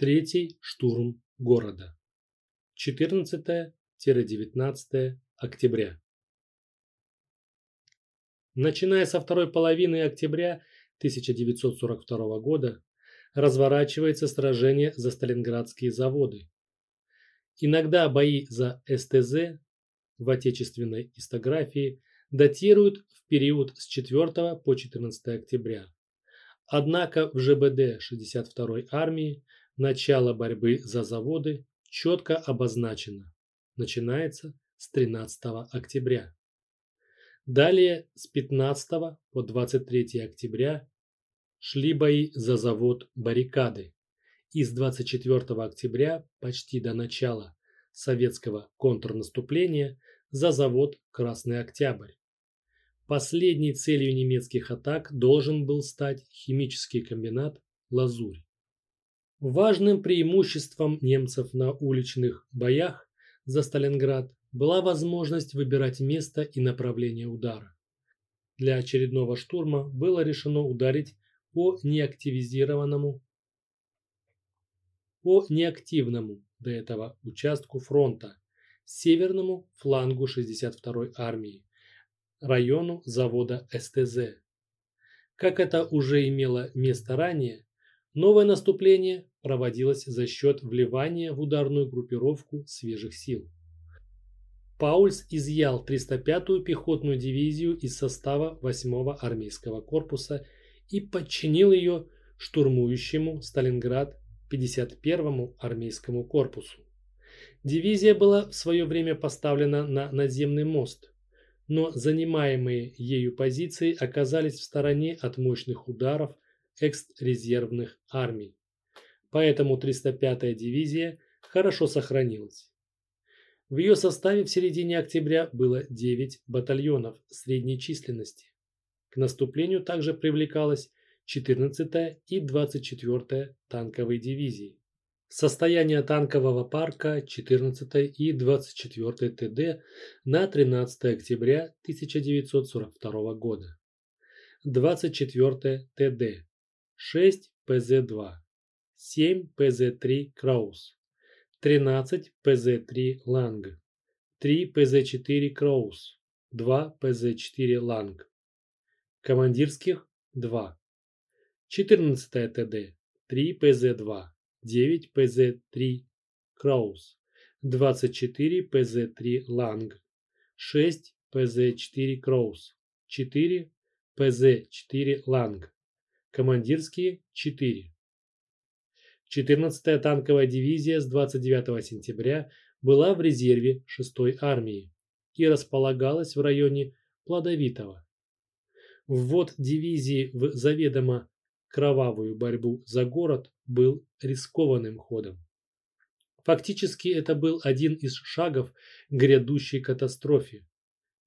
Третий штурм города. 14-19 октября. Начиная со второй половины октября 1942 года разворачивается сражение за Сталинградские заводы. Иногда бои за СТЗ в отечественной истографии датируют в период с 4 по 14 октября. Однако в ЖБД 62-й армии начало борьбы за заводы четко обозначено. Начинается с 13 октября. Далее с 15 по 23 октября шли бои за завод «Баррикады». И с 24 октября почти до начала советского контрнаступления за завод «Красный Октябрь». Последней целью немецких атак должен был стать химический комбинат «Лазурь». Важным преимуществом немцев на уличных боях за Сталинград была возможность выбирать место и направление удара. Для очередного штурма было решено ударить по неактивизированному по неактивному до этого участку фронта, северному флангу 62-й армии, району завода СТЗ. Как это уже имело место ранее, новое наступление проводилось за счет вливания в ударную группировку свежих сил. Паульс изъял 305-ю пехотную дивизию из состава 8-го армейского корпуса и подчинил ее штурмующему Сталинград 51-му армейскому корпусу. Дивизия была в свое время поставлена на надземный мост, но занимаемые ею позиции оказались в стороне от мощных ударов экс-резервных армий. Поэтому 305-я дивизия хорошо сохранилась. В ее составе в середине октября было 9 батальонов средней численности. К наступлению также привлекалась 14-я и 24-я танковые дивизии. Состояние танкового парка 14-й и 24-й ТД на 13 октября 1942 года. 24 ТД 6 ПЗ-2, 7 ПЗ-3 Краус, 13 ПЗ-3 Ланг, 3 ПЗ-4 Краус, 2 ПЗ-4 lang. Командирских 2. 14 ТД 3 ПЗ-2, 9 ПЗ-3 kurz, 24 ПЗ-3 lang, 6 ПЗ-4 kurz, 4 ПЗ-4 lang. Командирские 4. 14-я танковая дивизия с 29 сентября была в резерве 6-й армии и располагалась в районе Плодовитого. Ввод дивизии в заведомо кровавую борьбу за город был рискованным ходом. Фактически это был один из шагов грядущей катастрофе,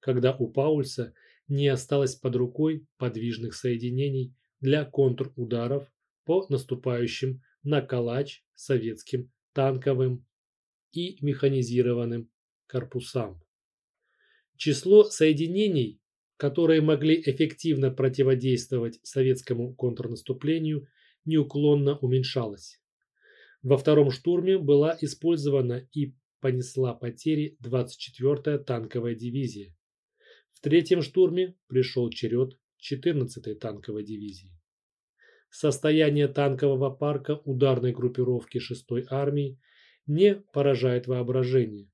когда у Паульса не осталось под рукой подвижных соединений для контрударов по наступающим на калач советским танковым и механизированным корпусам. Число соединений, которые могли эффективно противодействовать советскому контрнаступлению, неуклонно уменьшалось. Во втором штурме была использована и понесла потери 24-я танковая дивизия. В третьем штурме пришел черед 14-й танковой дивизии. Состояние танкового парка ударной группировки 6-й армии не поражает воображение.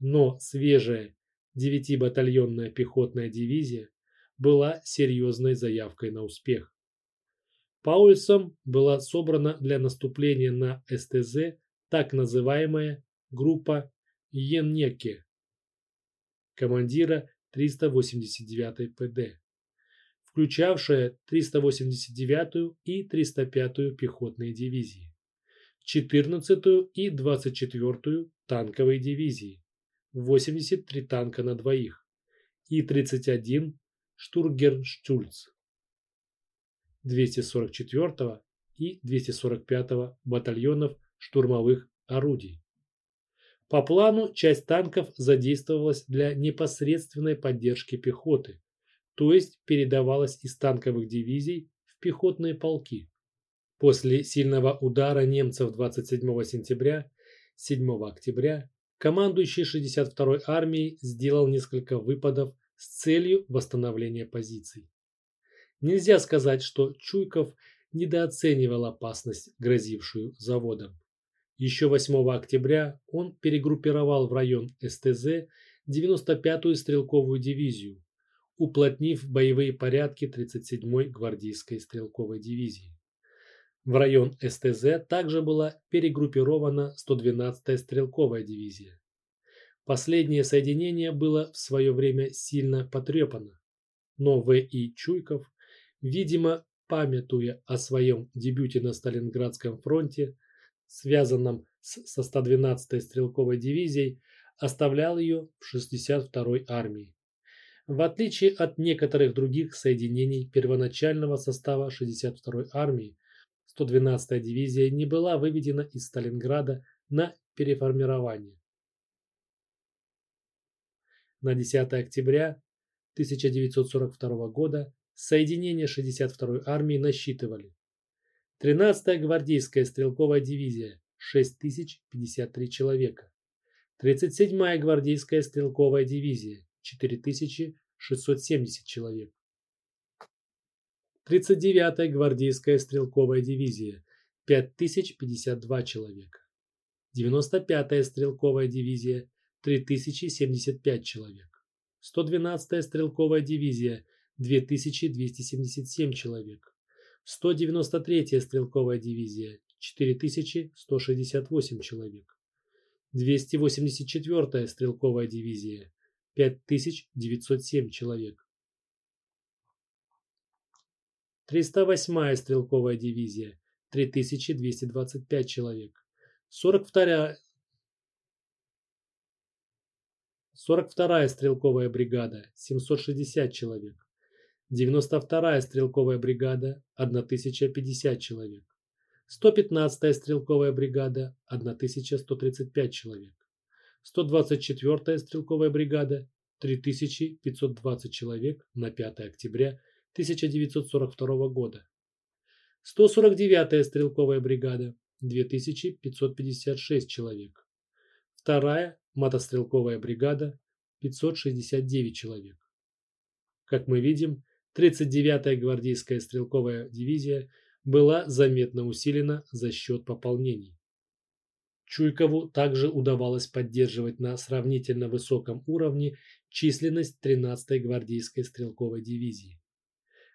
Но свежая 9-батальонная пехотная дивизия была серьезной заявкой на успех. Паульсом была собрана для наступления на СТЗ так называемая группа Йеннеке, командира 389-й ПД включавшая 389-ю и 305-ю пехотные дивизии, 14-ю и 24-ю танковые дивизии, 83 танка на двоих и 31 штургернштюльц, 244-го и 245-го батальонов штурмовых орудий. По плану часть танков задействовалась для непосредственной поддержки пехоты, то есть передавалась из танковых дивизий в пехотные полки. После сильного удара немцев 27 сентября 7 октября командующий 62-й армией сделал несколько выпадов с целью восстановления позиций. Нельзя сказать, что Чуйков недооценивал опасность, грозившую заводам. Еще 8 октября он перегруппировал в район СТЗ 95-ю стрелковую дивизию, уплотнив боевые порядки 37-й гвардейской стрелковой дивизии. В район СТЗ также была перегруппирована 112-я стрелковая дивизия. Последнее соединение было в свое время сильно потрепано, но В.И. Чуйков, видимо, памятуя о своем дебюте на Сталинградском фронте, связанном со 112-й стрелковой дивизией, оставлял ее в 62-й армии. В отличие от некоторых других соединений первоначального состава 62-й армии, 112-я дивизия не была выведена из Сталинграда на переформирование. На 10 октября 1942 года соединения 62-й армии насчитывали 13-я гвардейская стрелковая дивизия 6053 человека, 37-я гвардейская стрелковая дивизия 4670 человек, 39-я гвардейская стрелковая дивизия 5052 человека, 95-я стрелковая дивизия 3075 человек, 112-я стрелковая дивизия 2277 человек, 193-я стрелковая дивизия 4168 человек, 284-я стрелковая дивизия 5907 человек, 308-я стрелковая дивизия 3225 человек, 42-я 42-я стрелковая бригада 760 человек, 92-я стрелковая бригада 1050 человек, 115-я стрелковая бригада 1135 человек, 124-я стрелковая бригада 3520 человек на 5 октября 1942 года. 149-я стрелковая бригада 2556 человек. Вторая мотострелковая бригада 569 человек. Как мы видим, 39-я гвардейская стрелковая дивизия была заметно усилена за счет пополнений. Чуйкову также удавалось поддерживать на сравнительно высоком уровне численность 13-й гвардейской стрелковой дивизии.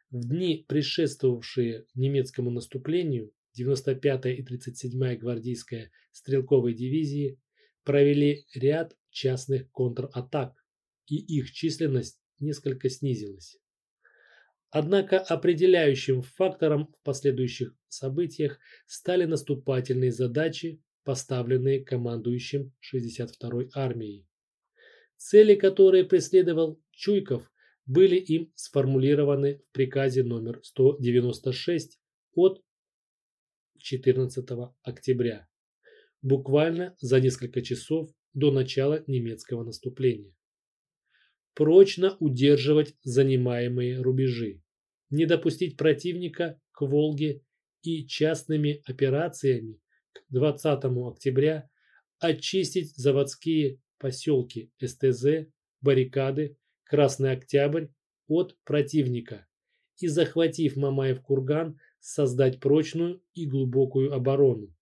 В дни, предшествовавшие немецкому наступлению, 95-я и 37-я гвардейская стрелковые дивизии провели ряд частных контратак, и их численность несколько снизилась. Однако определяющим фактором в последующих событиях стали наступательные задачи, поставленные командующим 62-й армией. Цели, которые преследовал Чуйков, были им сформулированы в приказе номер 196 от 14 октября, буквально за несколько часов до начала немецкого наступления. Прочно удерживать занимаемые рубежи, не допустить противника к Волге и частными операциями к 20 октября очистить заводские поселки СТЗ, баррикады, Красный Октябрь от противника и, захватив Мамаев курган, создать прочную и глубокую оборону.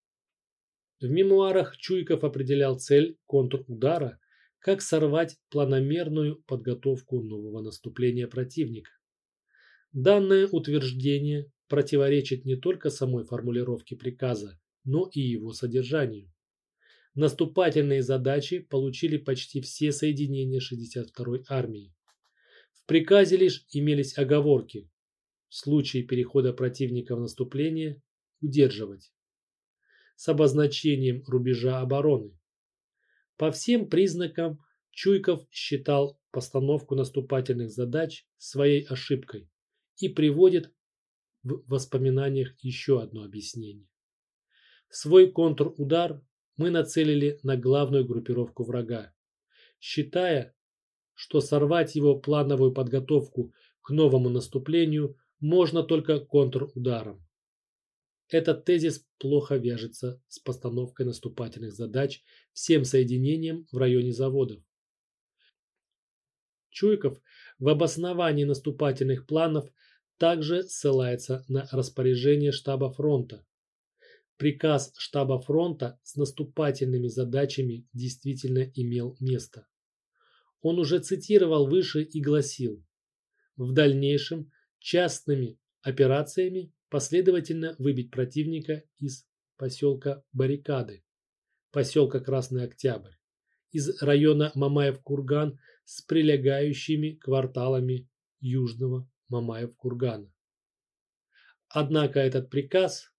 В мемуарах Чуйков определял цель контрудара как сорвать планомерную подготовку нового наступления противника. Данное утверждение противоречит не только самой формулировке приказа, но и его содержанию. Наступательные задачи получили почти все соединения 62-й армии. В приказе лишь имелись оговорки. В случае перехода противника в наступление удерживать. С обозначением рубежа обороны. По всем признакам Чуйков считал постановку наступательных задач своей ошибкой и приводит в воспоминаниях еще одно объяснение. Свой контрудар мы нацелили на главную группировку врага, считая, что сорвать его плановую подготовку к новому наступлению можно только контрударом. этот тезис плохо вяжется с постановкой наступательных задач всем соединениям в районе заводов. Чуйков в обосновании наступательных планов также ссылается на распоряжение штаба фронта. Приказ штаба фронта с наступательными задачами действительно имел место. Он уже цитировал выше и гласил «В дальнейшем частными операциями последовательно выбить противника из поселка Баррикады, поселка Красный Октябрь, из района Мамаев-Курган с прилегающими кварталами Южного Мамаев-Кургана. Однако этот приказ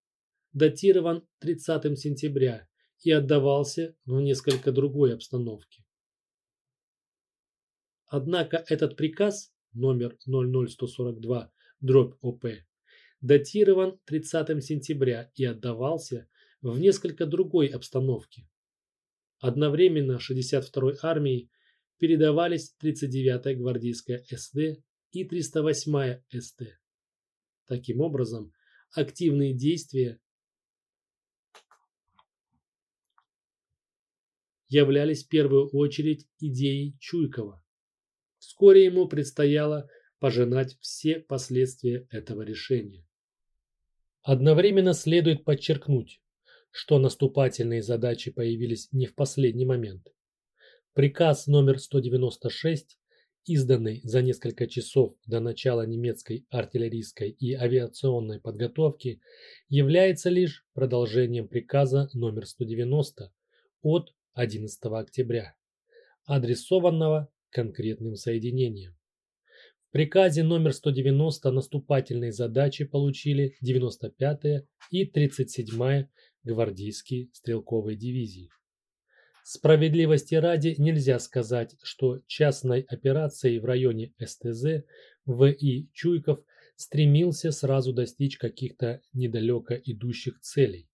датирован 30 сентября и отдавался в несколько другой обстановке. Однако этот приказ номер 00142 дробь ОП датирован 30 сентября и отдавался в несколько другой обстановке. Одновременно 62-й армии передавались 39-я гвардейская СД и 308-я СТ. Таким образом, активные действия являлись в первую очередь идеей Чуйкова. Вскоре ему предстояло пожинать все последствия этого решения. Одновременно следует подчеркнуть, что наступательные задачи появились не в последний момент. Приказ номер 196, изданный за несколько часов до начала немецкой артиллерийской и авиационной подготовки, является лишь продолжением приказа номер 190 от 11 октября, адресованного конкретным соединениям приказе номер 190 наступательные задачи получили 95-я и 37-я гвардейские стрелковые дивизии. Справедливости ради нельзя сказать, что частной операцией в районе СТЗ В.И. Чуйков стремился сразу достичь каких-то недалеко идущих целей.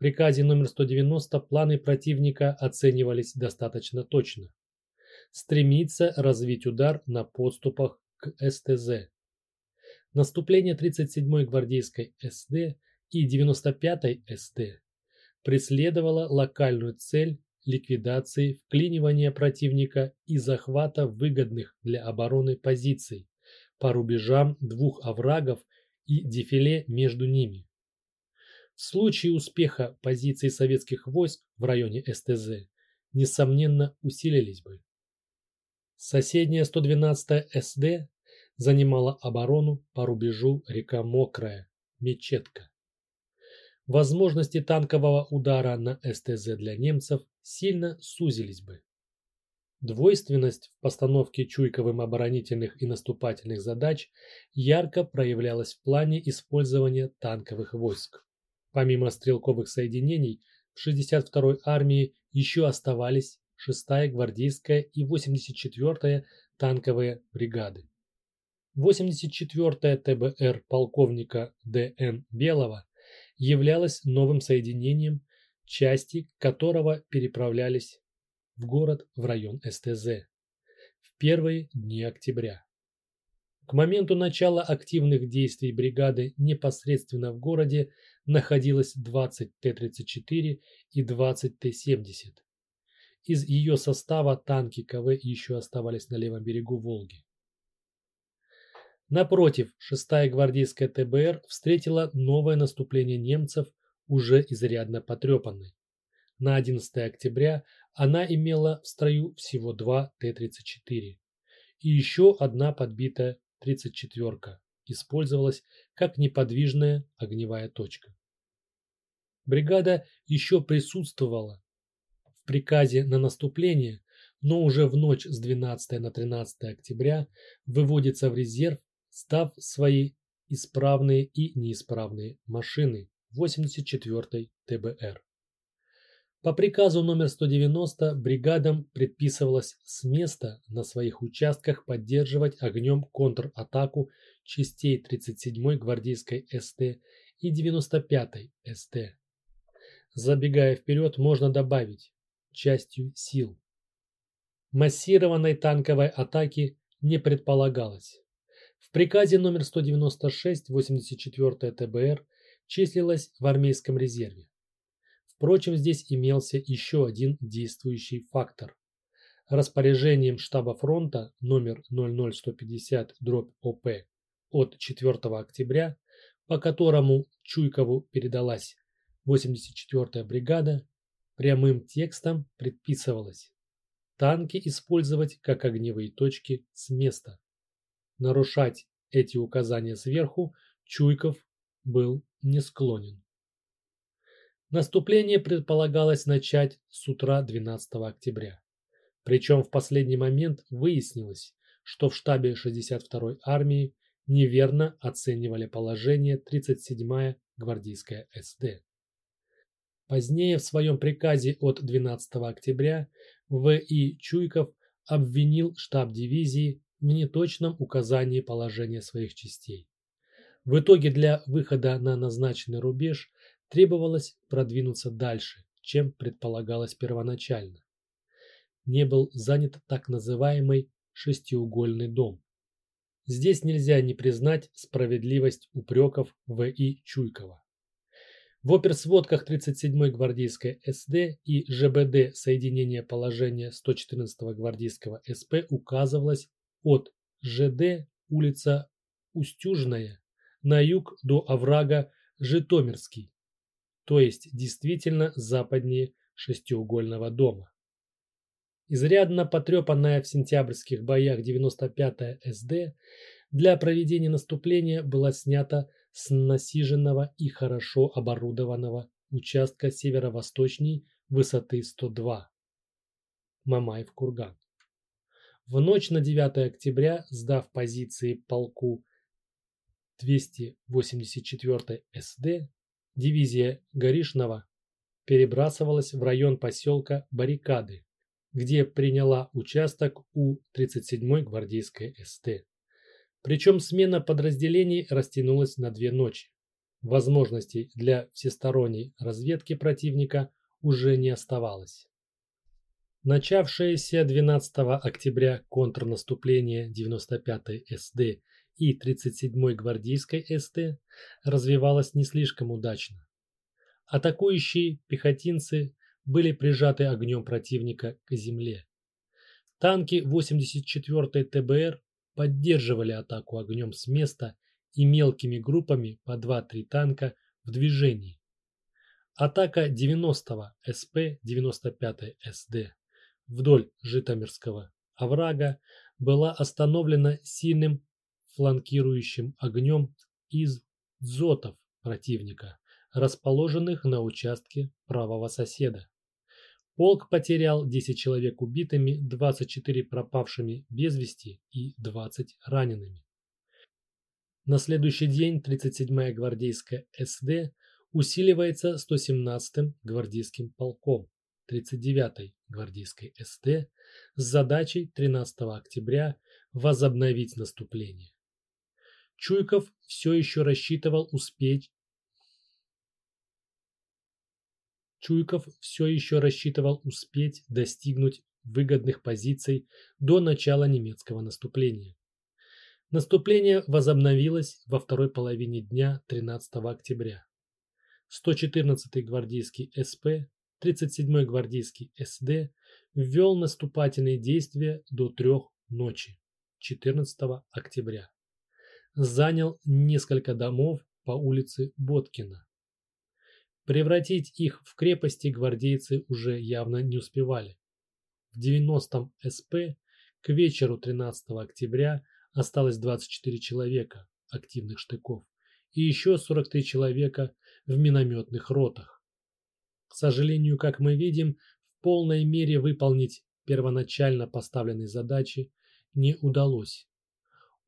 Приказе номер 190 планы противника оценивались достаточно точно стремится развить удар на подступах к СТЗ. Наступление 37-й гвардейской СД и 95-й СТ преследовало локальную цель ликвидации вклинивания противника и захвата выгодных для обороны позиций по рубежам двух оврагов и дефиле между ними. В случае успеха позиции советских войск в районе СТЗ, несомненно, усилились бы. Соседняя 112-я СД занимала оборону по рубежу река Мокрая, Мечетка. Возможности танкового удара на СТЗ для немцев сильно сузились бы. Двойственность в постановке Чуйковым оборонительных и наступательных задач ярко проявлялась в плане использования танковых войск. Помимо стрелковых соединений, в 62-й армии еще оставались 6-я гвардейская и 84-я танковые бригады. 84-я ТБР полковника Д.Н. Белого являлась новым соединением, части которого переправлялись в город в район СТЗ в первые дни октября. К моменту начала активных действий бригады непосредственно в городе находилось 20 Т-34 и 20 Т-70. Из ее состава танки КВ еще оставались на левом берегу Волги. Напротив, 6-я гвардейская ТБР встретила новое наступление немцев, уже изрядно потрепанной. На 11 октября она имела в строю всего два Т-34 и еще одна подбитая 34-ка использовалась как неподвижная огневая точка. Бригада еще присутствовала приказе на наступление, но уже в ночь с 12 на 13 октября выводится в резерв, став свои исправные и неисправные машины 84-й ТБР. По приказу номер 190 бригадам предписывалось с места на своих участках поддерживать огнем контратаку частей 37-й гвардейской СТ и 95-й СТ. Забегая вперед, можно добавить, частью сил. Массированной танковой атаки не предполагалось. В приказе номер 196 84 ТБР числилась в армейском резерве. Впрочем, здесь имелся еще один действующий фактор. Распоряжением штаба фронта номер 00150-ОП от 4 октября, по которому Чуйкову передалась 84-я бригада, прямым текстом предписывалось танки использовать как огневые точки с места. Нарушать эти указания сверху Чуйков был не склонен. Наступление предполагалось начать с утра 12 октября. Причем в последний момент выяснилось, что в штабе 62-й армии неверно оценивали положение 37-я гвардейская СД. Позднее в своем приказе от 12 октября В.И. Чуйков обвинил штаб дивизии в неточном указании положения своих частей. В итоге для выхода на назначенный рубеж требовалось продвинуться дальше, чем предполагалось первоначально. Не был занят так называемый шестиугольный дом. Здесь нельзя не признать справедливость упреков В.И. Чуйкова. В оперсводках 37-й гвардейской СД и ЖБД соединения положения 114-го гвардейского СП указывалось от ЖД улица Устюжная на юг до оврага Житомирский, то есть действительно западнее шестиугольного дома. Изрядно потрепанная в сентябрьских боях 95-я СД для проведения наступления была снята с насиженного и хорошо оборудованного участка северо-восточней высоты 102. Мамаев курган. В ночь на 9 октября, сдав позиции полку 284 СД, дивизия Горишного перебрасывалась в район поселка Баррикады, где приняла участок у 37-й гвардейской СТ. Причем смена подразделений растянулась на две ночи. Возможностей для всесторонней разведки противника уже не оставалось. Начавшееся 12 октября контрнаступление 95-й СД и 37-й гвардейской СТ развивалось не слишком удачно. Атакующие пехотинцы были прижаты огнем противника к земле. Танки 84-й ТБР поддерживали атаку огнем с места и мелкими группами по 2-3 танка в движении. Атака 90-го СП 95-й СД вдоль Житомирского оврага была остановлена сильным фланкирующим огнем из дзотов противника, расположенных на участке правого соседа. Полк потерял 10 человек убитыми, 24 пропавшими без вести и 20 ранеными. На следующий день 37-я гвардейская СД усиливается 117-м гвардейским полком 39-й гвардейской СД с задачей 13 октября возобновить наступление. Чуйков все еще рассчитывал успеть Чуйков все еще рассчитывал успеть достигнуть выгодных позиций до начала немецкого наступления. Наступление возобновилось во второй половине дня 13 октября. 114-й гвардейский СП, 37-й гвардейский СД ввел наступательные действия до трех ночи 14 октября. Занял несколько домов по улице Боткина. Превратить их в крепости гвардейцы уже явно не успевали. В 90-м СП к вечеру 13 октября осталось 24 человека активных штыков и еще 43 человека в минометных ротах. К сожалению, как мы видим, в полной мере выполнить первоначально поставленные задачи не удалось.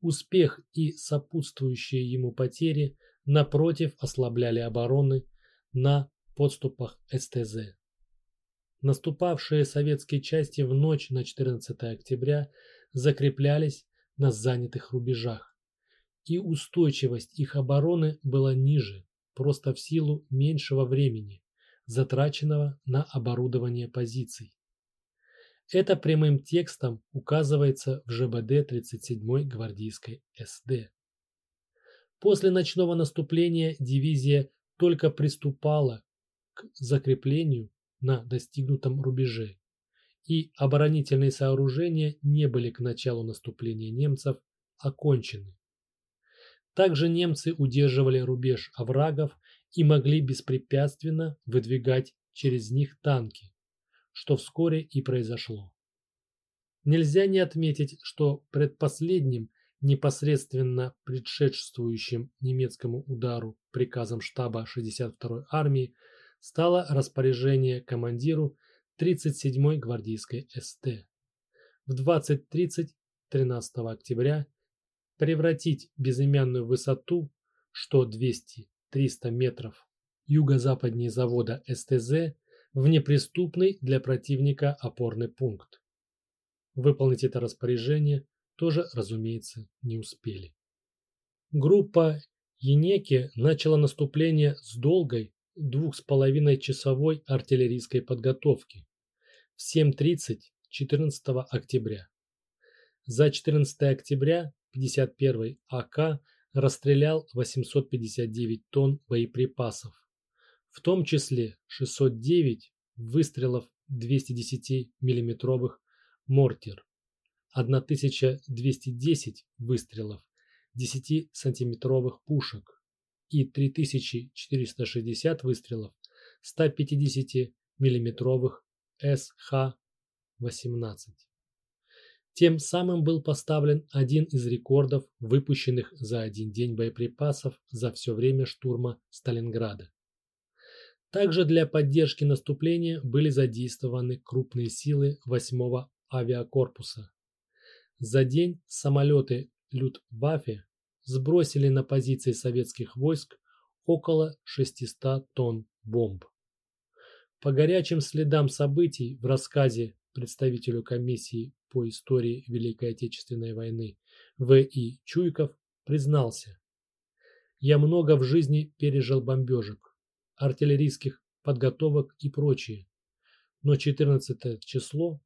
Успех и сопутствующие ему потери напротив ослабляли обороны на подступах СТЗ. Наступавшие советские части в ночь на 14 октября закреплялись на занятых рубежах, и устойчивость их обороны была ниже, просто в силу меньшего времени, затраченного на оборудование позиций. Это прямым текстом указывается в ЖБД 37-й гвардейской СД. После ночного наступления дивизия только приступала к закреплению на достигнутом рубеже, и оборонительные сооружения не были к началу наступления немцев окончены. Также немцы удерживали рубеж оврагов и могли беспрепятственно выдвигать через них танки, что вскоре и произошло. Нельзя не отметить, что предпоследним, непосредственно предшествующим немецкому удару приказом штаба 62-й армии стало распоряжение командиру 37-й гвардейской СТ в 20.30 13 октября превратить безымянную высоту, что 200-300 метров юго-западнее завода СТЗ, в неприступный для противника опорный пункт. Выполнить это распоряжение тоже, разумеется, не успели. Группа Енеки начала наступление с долгой двух с половиной часовой артиллерийской подготовки в 7.30 14 октября. За 14 октября 51 АК расстрелял 859 тонн боеприпасов, в том числе 609 выстрелов 210 миллиметровых мортир, 1210 выстрелов 10-сантиметровых пушек и 3460 выстрелов 150 миллиметровых СХ-18. Тем самым был поставлен один из рекордов выпущенных за один день боеприпасов за все время штурма Сталинграда. Также для поддержки наступления были задействованы крупные силы 8-го авиакорпуса. За день самолеты Люфтваффе сбросили на позиции советских войск около 600 тонн бомб. По горячим следам событий в рассказе представителю комиссии по истории Великой Отечественной войны В.И. Чуйков признался, «Я много в жизни пережил бомбежек, артиллерийских подготовок и прочее, но 14 число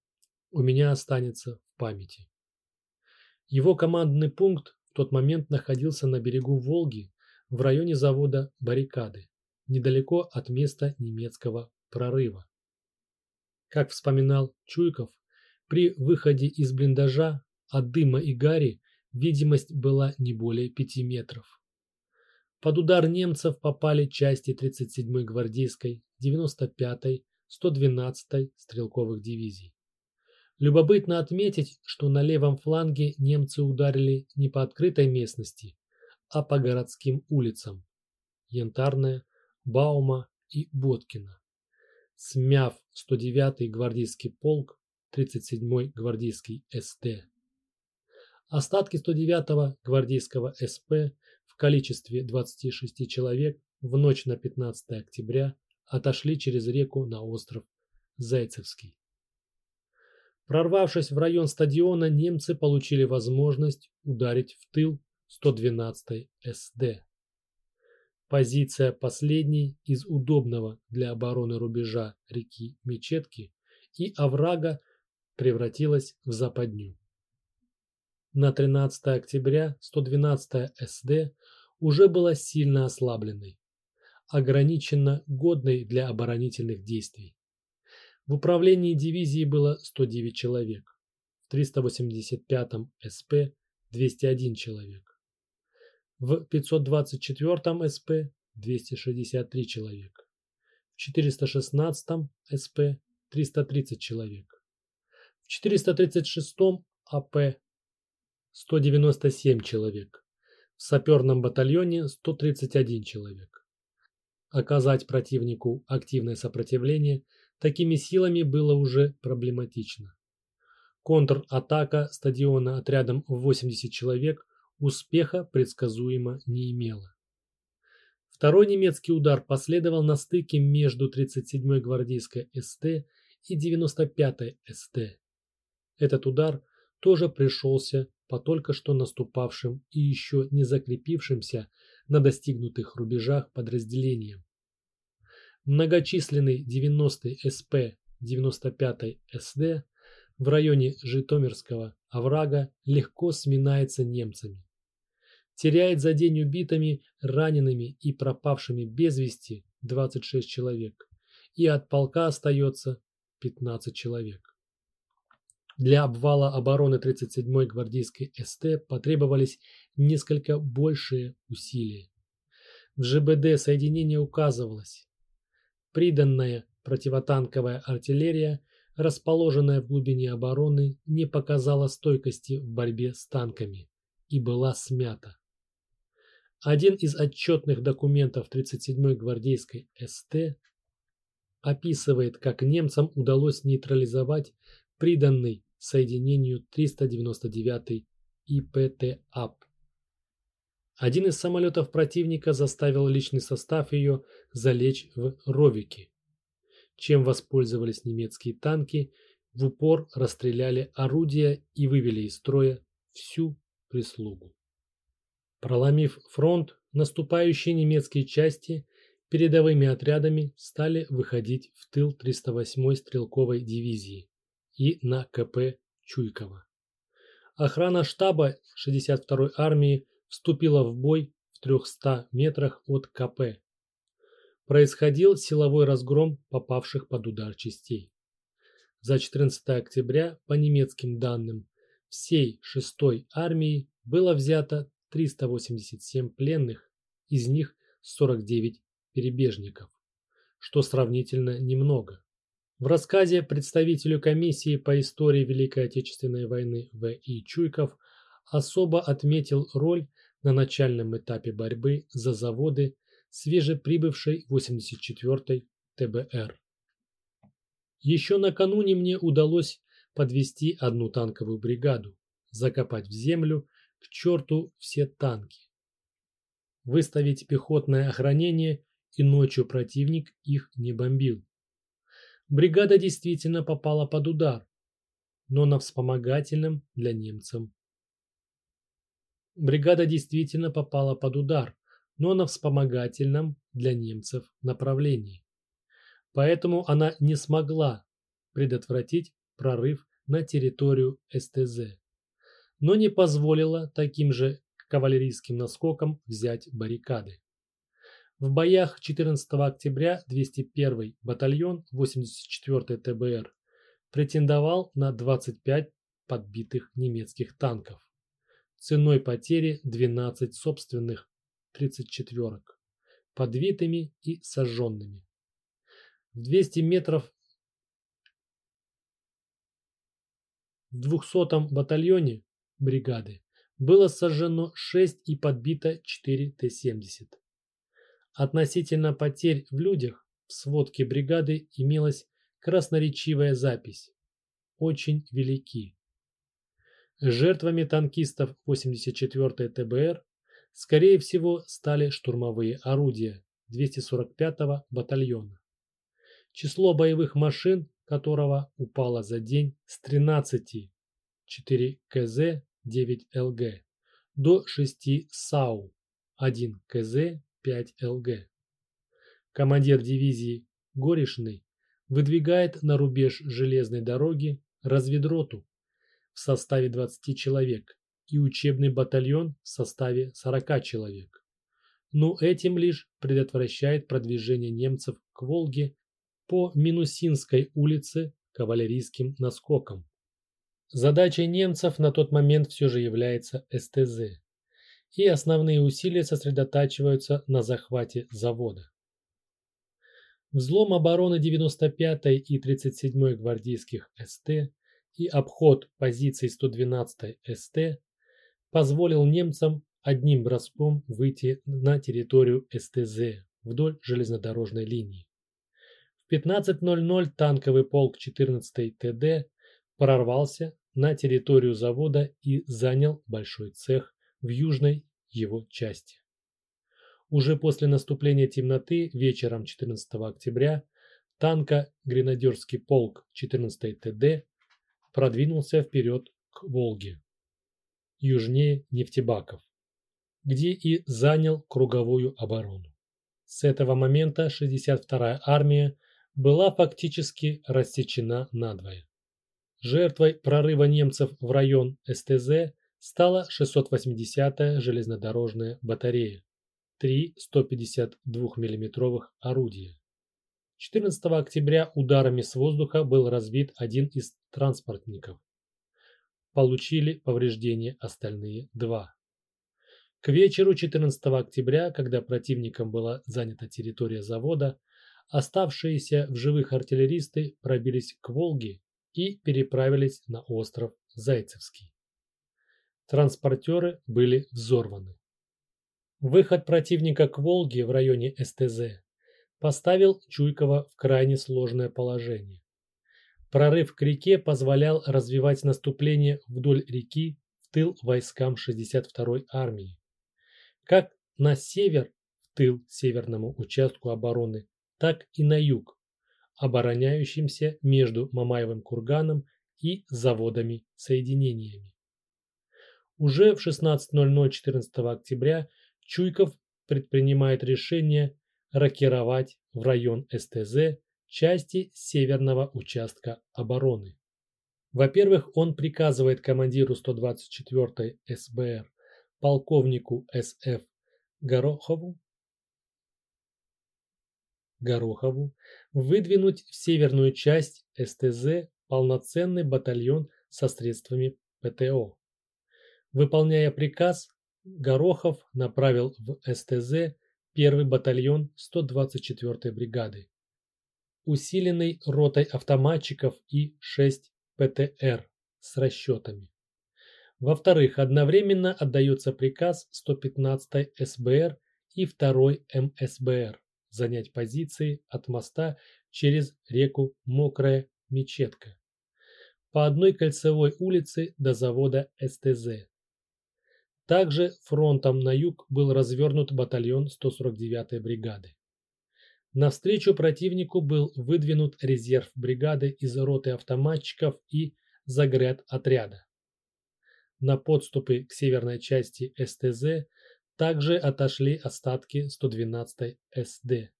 у меня останется в памяти». Его командный пункт в тот момент находился на берегу Волги в районе завода «Баррикады», недалеко от места немецкого прорыва. Как вспоминал Чуйков, при выходе из блиндажа от дыма и гари видимость была не более 5 метров. Под удар немцев попали части 37-й гвардейской, 95-й, 112-й стрелковых дивизий. Любопытно отметить, что на левом фланге немцы ударили не по открытой местности, а по городским улицам Янтарная, Баума и Боткина смяв 109-й гвардейский полк, 37-й гвардейский СТ. Остатки 109-го гвардейского СП в количестве 26 человек в ночь на 15 октября отошли через реку на остров Зайцевский. Прорвавшись в район стадиона, немцы получили возможность ударить в тыл 112-й СД. Позиция последней из удобного для обороны рубежа реки Мечетки и оврага превратилась в западню. На 13 октября 112 СД уже была сильно ослабленной, ограниченно годной для оборонительных действий. В управлении дивизии было 109 человек, в 385 СП 201 человек. В 524 СП 263 человека. В 416 СП 330 человек. В 436 АП 197 человек. В саперном батальоне 131 человек. Оказать противнику активное сопротивление такими силами было уже проблематично. Контратака стадиона отрядом в 80 человек успеха предсказуемо не имела. Второй немецкий удар последовал на стыке между 37-й гвардейской СТ и 95-й СТ. Этот удар тоже пришелся по только что наступавшим и еще не закрепившимся на достигнутых рубежах подразделениям. Многочисленный 90-й СП 95-й СД в районе Житомирского оврага легко сминается немцами. теряет за день убитыми, ранеными и пропавшими без вести 26 человек, и от полка остается 15 человек. Для обвала обороны 37-й гвардейской СТ потребовались несколько большие усилия. В ЖБД соединения указывалось. Приданная противотанковая артиллерия, расположенная в глубине обороны, не показала стойкости в борьбе с танками и была смята. Один из отчетных документов 37-й гвардейской СТ описывает, как немцам удалось нейтрализовать приданный соединению 399 ИПТАП. Один из самолетов противника заставил личный состав ее залечь в ровики. Чем воспользовались немецкие танки, в упор расстреляли орудия и вывели из строя всю прислугу. Проломив фронт, наступающие немецкие части передовыми отрядами стали выходить в тыл 308-й стрелковой дивизии и на КП Чуйкова. Охрана штаба 62-й армии вступила в бой в 300 метрах от КП. Происходил силовой разгром попавших под удар частей. За 14 октября, по немецким данным, всей 6-й армии было взято 387 пленных, из них 49 перебежников, что сравнительно немного. В рассказе представителю комиссии по истории Великой Отечественной войны В.И. Чуйков особо отметил роль на начальном этапе борьбы за заводы свежеприбывшей 84-й ТБР. Еще накануне мне удалось подвести одну танковую бригаду, закопать в землю к черту все танки. Выставить пехотное охранение, и ночью противник их не бомбил. Бригада действительно попала под удар, но на вспомогательном для немцам. Бригада действительно попала под удар, но на вспомогательном для немцев направлении. Поэтому она не смогла предотвратить прорыв на территорию СТЗ но не позволила таким же кавалерийским наскокам взять баррикады. В боях 14 октября 201 батальон 84 ТБР претендовал на 25 подбитых немецких танков ценой потери 12 собственных 34-ок, подбитыми и сожженными. В 200 метров в 200 батальоне бригады было сожжено 6 и подбито 4 Т-70. Относительно потерь в людях в сводке бригады имелась красноречивая запись. Очень велики. Жертвами танкистов 84-й ТБР скорее всего стали штурмовые орудия 245-го батальона. Число боевых машин которого упало за день с 13 4 КЗ 9 ЛГ до 6 САУ 1 КЗ 5 ЛГ. Командир дивизии Горишный выдвигает на рубеж железной дороги разведроту в составе 20 человек и учебный батальон в составе 40 человек. Но этим лишь предотвращает продвижение немцев к Волге по Минусинской улице кавалерийским наскоком. Задачей немцев на тот момент все же является СТЗ, и основные усилия сосредотачиваются на захвате завода. Взлом обороны 95-й и 37-й гвардейских СТ и обход позиций 112-й СТ позволил немцам одним броском выйти на территорию СТЗ вдоль железнодорожной линии. В 15.00 танковый полк 14-й ТД прорвался на территорию завода и занял большой цех в южной его части. Уже после наступления темноты вечером 14 октября танка гренадерский полк 14 ТД продвинулся вперед к Волге, южнее Нефтебаков, где и занял круговую оборону. С этого момента 62-я армия была фактически рассечена надвое. Жертвой прорыва немцев в район СТЗ стала 680-я железнодорожная батарея, три 152 миллиметровых орудия. 14 октября ударами с воздуха был разбит один из транспортников. Получили повреждения остальные два. К вечеру 14 октября, когда противником была занята территория завода, оставшиеся в живых артиллеристы пробились к Волге и переправились на остров Зайцевский. Транспортеры были взорваны. Выход противника к Волге в районе СТЗ поставил Чуйкова в крайне сложное положение. Прорыв к реке позволял развивать наступление вдоль реки в тыл войскам 62-й армии. Как на север, в тыл северному участку обороны, так и на юг, обороняющимся между Мамаевым курганом и заводами-соединениями. Уже в 16.00 14 октября Чуйков предпринимает решение рокировать в район СТЗ части северного участка обороны. Во-первых, он приказывает командиру 124-й СБР полковнику СФ Горохову Горохову выдвинуть в северную часть СТЗ полноценный батальон со средствами ПТО. Выполняя приказ, Горохов направил в СТЗ первый батальон 124-й бригады, усиленный ротой автоматчиков и 6 ПТР с расчетами. Во-вторых, одновременно отдается приказ 115-й СБР и 2-й МСБР занять позиции от моста через реку Мокрая Мечетка по одной кольцевой улице до завода СТЗ. Также фронтом на юг был развернут батальон 149-й бригады. Навстречу противнику был выдвинут резерв бригады из роты автоматчиков и загряд отряда. На подступы к северной части СТЗ также отошли остатки 112-й СД.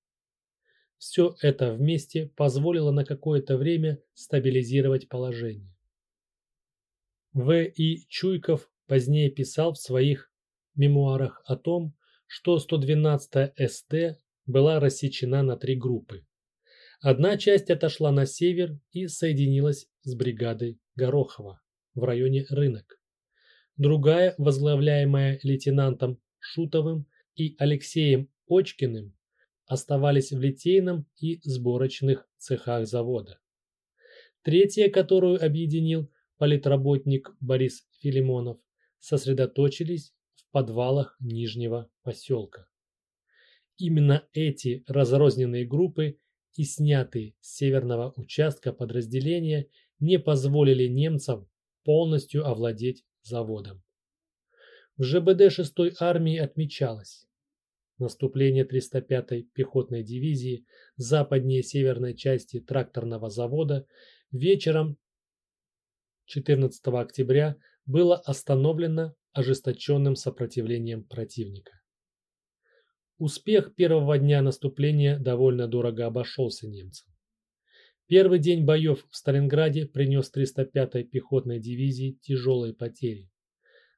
Все это вместе позволило на какое-то время стабилизировать положение. В. И. Чуйков Позднее писал в своих мемуарах о том, что 112-я СТ была рассечена на три группы. Одна часть отошла на север и соединилась с бригадой Горохова в районе Рынок. Другая, возглавляемая лейтенантом Шутовым и Алексеем Очкиным, оставались в литейном и сборочных цехах завода. Третья, которую объединил политработник Борис Филимонов, сосредоточились в подвалах Нижнего поселка. Именно эти разрозненные группы и снятые с северного участка подразделения не позволили немцам полностью овладеть заводом. В ЖБД 6-й армии отмечалось наступление 305-й пехотной дивизии западнее северной части тракторного завода вечером 14 октября было остановлено ожесточенным сопротивлением противника. Успех первого дня наступления довольно дорого обошелся немцам. Первый день боев в Сталинграде принес 305-й пехотной дивизии тяжелые потери.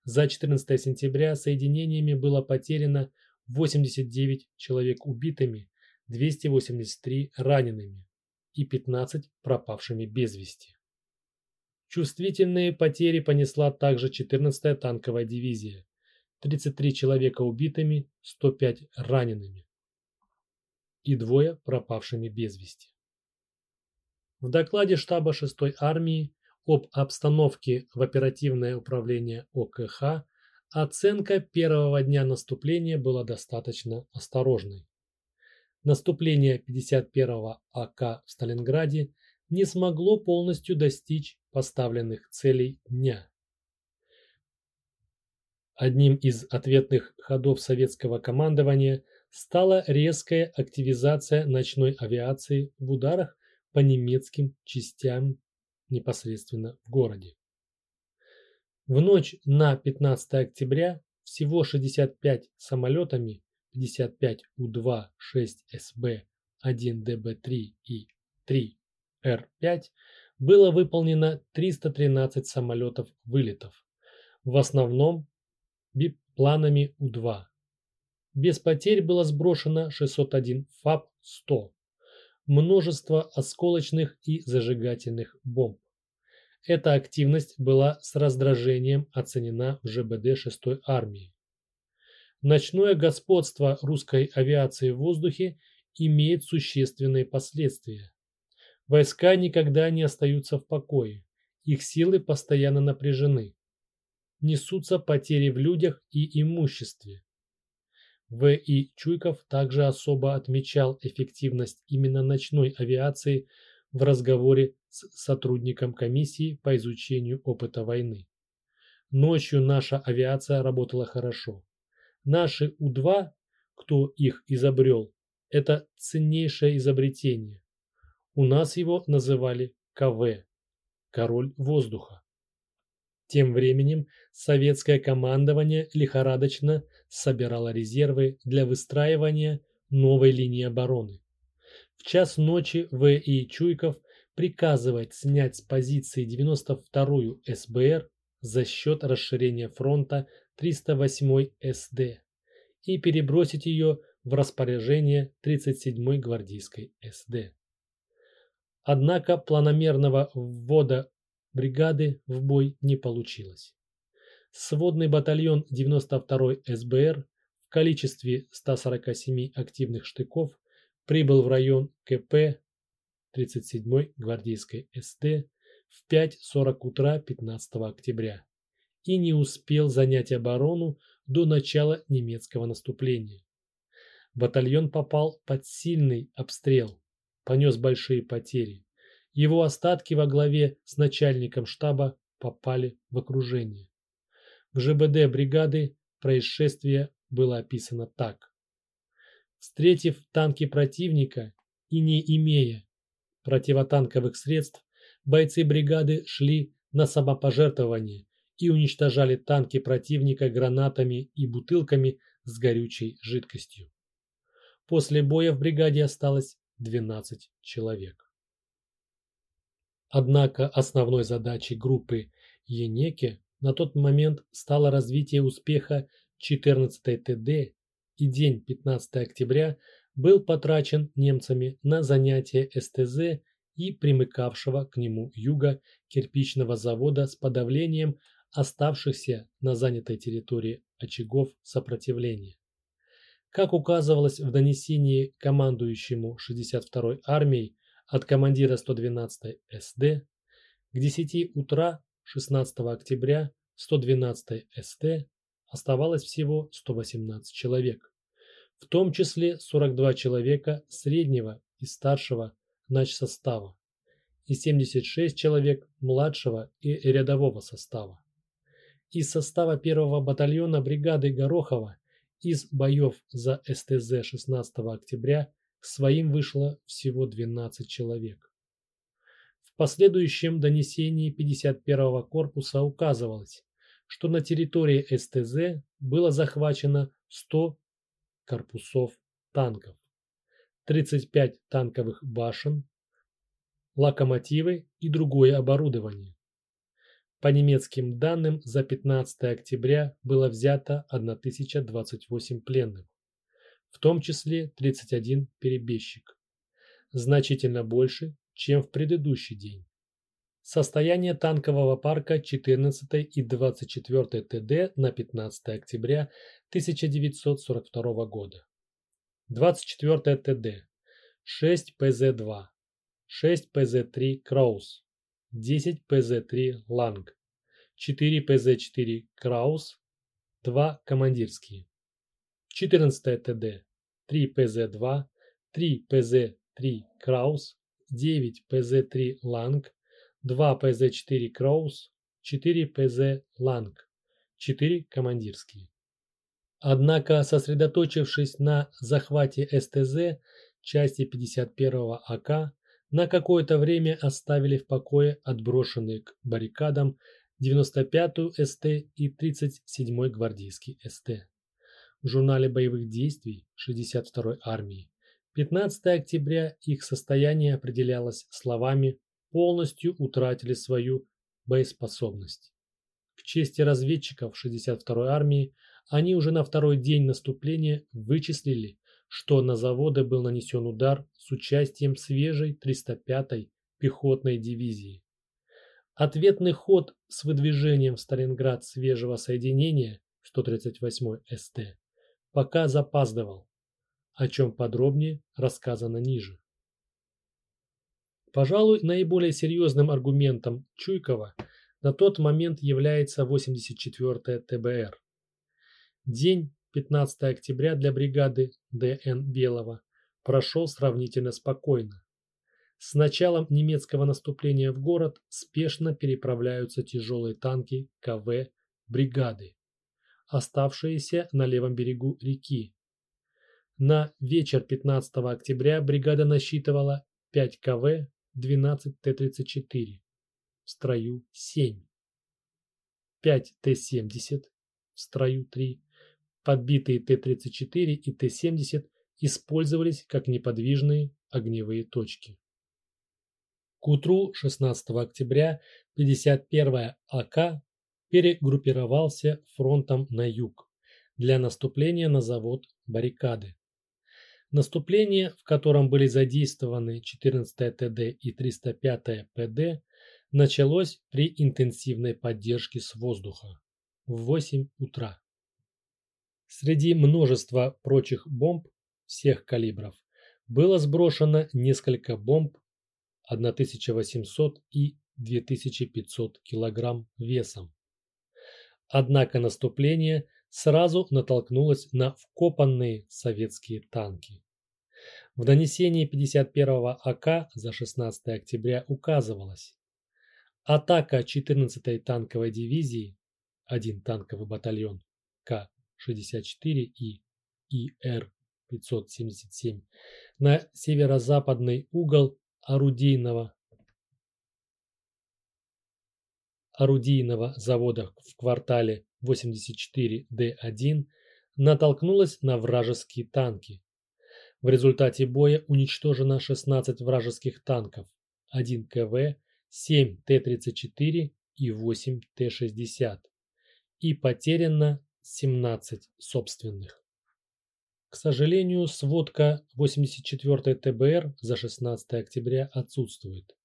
За 14 сентября соединениями было потеряно 89 человек убитыми, 283 ранеными и 15 пропавшими без вести. Чувствительные потери понесла также 14-я танковая дивизия. 33 человека убитыми, 105 ранеными и двое пропавшими без вести. В докладе штаба 6-й армии об обстановке в оперативное управление ОКХ оценка первого дня наступления была достаточно осторожной. Наступление 51-го АК в Сталинграде не смогло полностью достичь поставленных целей дня. Одним из ответных ходов советского командования стала резкая активизация ночной авиации в ударах по немецким частям непосредственно в городе. В ночь на 15 октября всего 65 самолетами 55 У-2, 6 СБ, 1 ДБ-3 и 3 Р-5 было выполнено 313 самолетов вылетов. в основном бипланами У-2. Без потерь было сброшено 601 ФАП-100, множество осколочных и зажигательных бомб. Эта активность была с раздражением оценена в ЖБД 6-й армии. Ночное господство русской авиации в воздухе имеет существенные последствия. Войска никогда не остаются в покое, их силы постоянно напряжены. Несутся потери в людях и имуществе. В. И. Чуйков также особо отмечал эффективность именно ночной авиации в разговоре с сотрудником комиссии по изучению опыта войны. Ночью наша авиация работала хорошо. Наши У-2, кто их изобрел, это ценнейшее изобретение. У нас его называли КВ – король воздуха. Тем временем советское командование лихорадочно собирало резервы для выстраивания новой линии обороны. В час ночи В.И. Чуйков приказывает снять с позиции 92-ю СБР за счет расширения фронта 308-й СД и перебросить ее в распоряжение 37-й гвардейской СД. Однако планомерного ввода бригады в бой не получилось. Сводный батальон 92-й СБР в количестве 147 активных штыков прибыл в район КП 37-й гвардейской СД в 5.40 утра 15 октября и не успел занять оборону до начала немецкого наступления. Батальон попал под сильный обстрел, понес большие потери. Его остатки во главе с начальником штаба попали в окружение. В ЖБД бригады происшествие было описано так. Встретив танки противника и не имея противотанковых средств, бойцы бригады шли на самопожертвование и уничтожали танки противника гранатами и бутылками с горючей жидкостью. После боя в бригаде осталось 12 человек. Однако основной задачей группы Енеке на тот момент стало развитие успеха 14-й ТД и день 15 октября был потрачен немцами на занятие СТЗ и примыкавшего к нему юга кирпичного завода с подавлением оставшихся на занятой территории очагов сопротивления. Как указывалось в донесении командующему 62-й армией от командира 112-й СД, к 10 утра 16 октября 112-й СТ оставалось всего 118 человек, в том числе 42 человека среднего и старшего начсостава и 76 человек младшего и рядового состава. Из состава первого батальона бригады Горохова из боев за СТЗ 16 октября к своим вышло всего 12 человек. В последующем донесении 51-го корпуса указывалось, что на территории СТЗ было захвачено 100 корпусов танков, 35 танковых башен, локомотивы и другое оборудование. По немецким данным, за 15 октября было взято 1028 пленных, в том числе 31 перебежчик, значительно больше, чем в предыдущий день. Состояние танкового парка 14 и 24 ТД на 15 октября 1942 года. 24 ТД. 6 ПЗ-2. 6 ПЗ-3 kurz. 10 ПЗ-3 lang. 4 ПЗ-4 kurz. 2 командирские. 14 ТД. 3 ПЗ-2. 3 ПЗ-3 kurz. 9 ПЗ-3 lang. 2 ПЗ-4 kurz, 4 ПЗ lang, 4 командирские. Однако, сосредоточившись на захвате СТЗ, части 51-го АК на какое-то время оставили в покое отброшенные к баррикадам 95-ю СТ и 37-й гвардейский СТ. В журнале боевых действий 62-й армии 15 октября их состояние определялось словами полностью утратили свою боеспособность. К чести разведчиков 62-й армии они уже на второй день наступления вычислили, что на заводы был нанесен удар с участием свежей 305-й пехотной дивизии. Ответный ход с выдвижением в Сталинград свежего соединения 138 СТ пока запаздывал, о чем подробнее рассказано ниже. Пожалуй, наиболее серьезным аргументом Чуйкова на тот момент является 84-я ТБР. День 15 октября для бригады ДН Белого прошел сравнительно спокойно. С началом немецкого наступления в город спешно переправляются тяжелые танки КВ бригады, оставшиеся на левом берегу реки. На вечер 15 октября бригада насчитывала 5 КВ, 12 Т-34, в строю 7, 5 Т-70, в строю 3, подбитые Т-34 и Т-70 использовались как неподвижные огневые точки. К утру 16 октября 51-я АК перегруппировался фронтом на юг для наступления на завод баррикады. Наступление, в котором были задействованы 14-я ТД и 305-я ПД, началось при интенсивной поддержке с воздуха в 8 утра. Среди множества прочих бомб всех калибров было сброшено несколько бомб 1800 и 2500 килограмм весом. Однако наступление сразу натолкнулось на вкопанные советские танки. В донесении 51-го АК за 16 октября указывалось Атака 14-й танковой дивизии, один танковый батальон К-64 и ИР-577 на северо-западный угол орудийного орудийного завода в квартале 84Д1 натолкнулась на вражеские танки. В результате боя уничтожено 16 вражеских танков, 1 КВ, 7 Т-34 и 8 Т-60 и потеряно 17 собственных. К сожалению, сводка 84 ТБР за 16 октября отсутствует.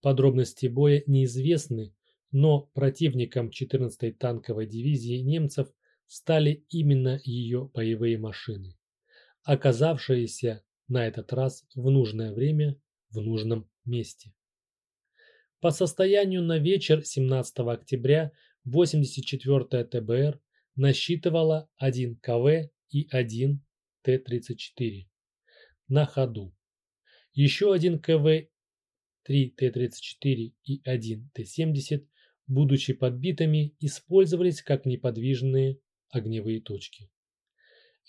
Подробности боя неизвестны, но противником 14-й танковой дивизии немцев стали именно ее боевые машины, оказавшиеся на этот раз в нужное время в нужном месте. По состоянию на вечер 17 октября 84-я ТБР насчитывала 1 КВ и 1 Т-34 на ходу. Еще один КВ, 3 Т-34 и 1 Т-70, будучи подбитыми, использовались как неподвижные огневые точки.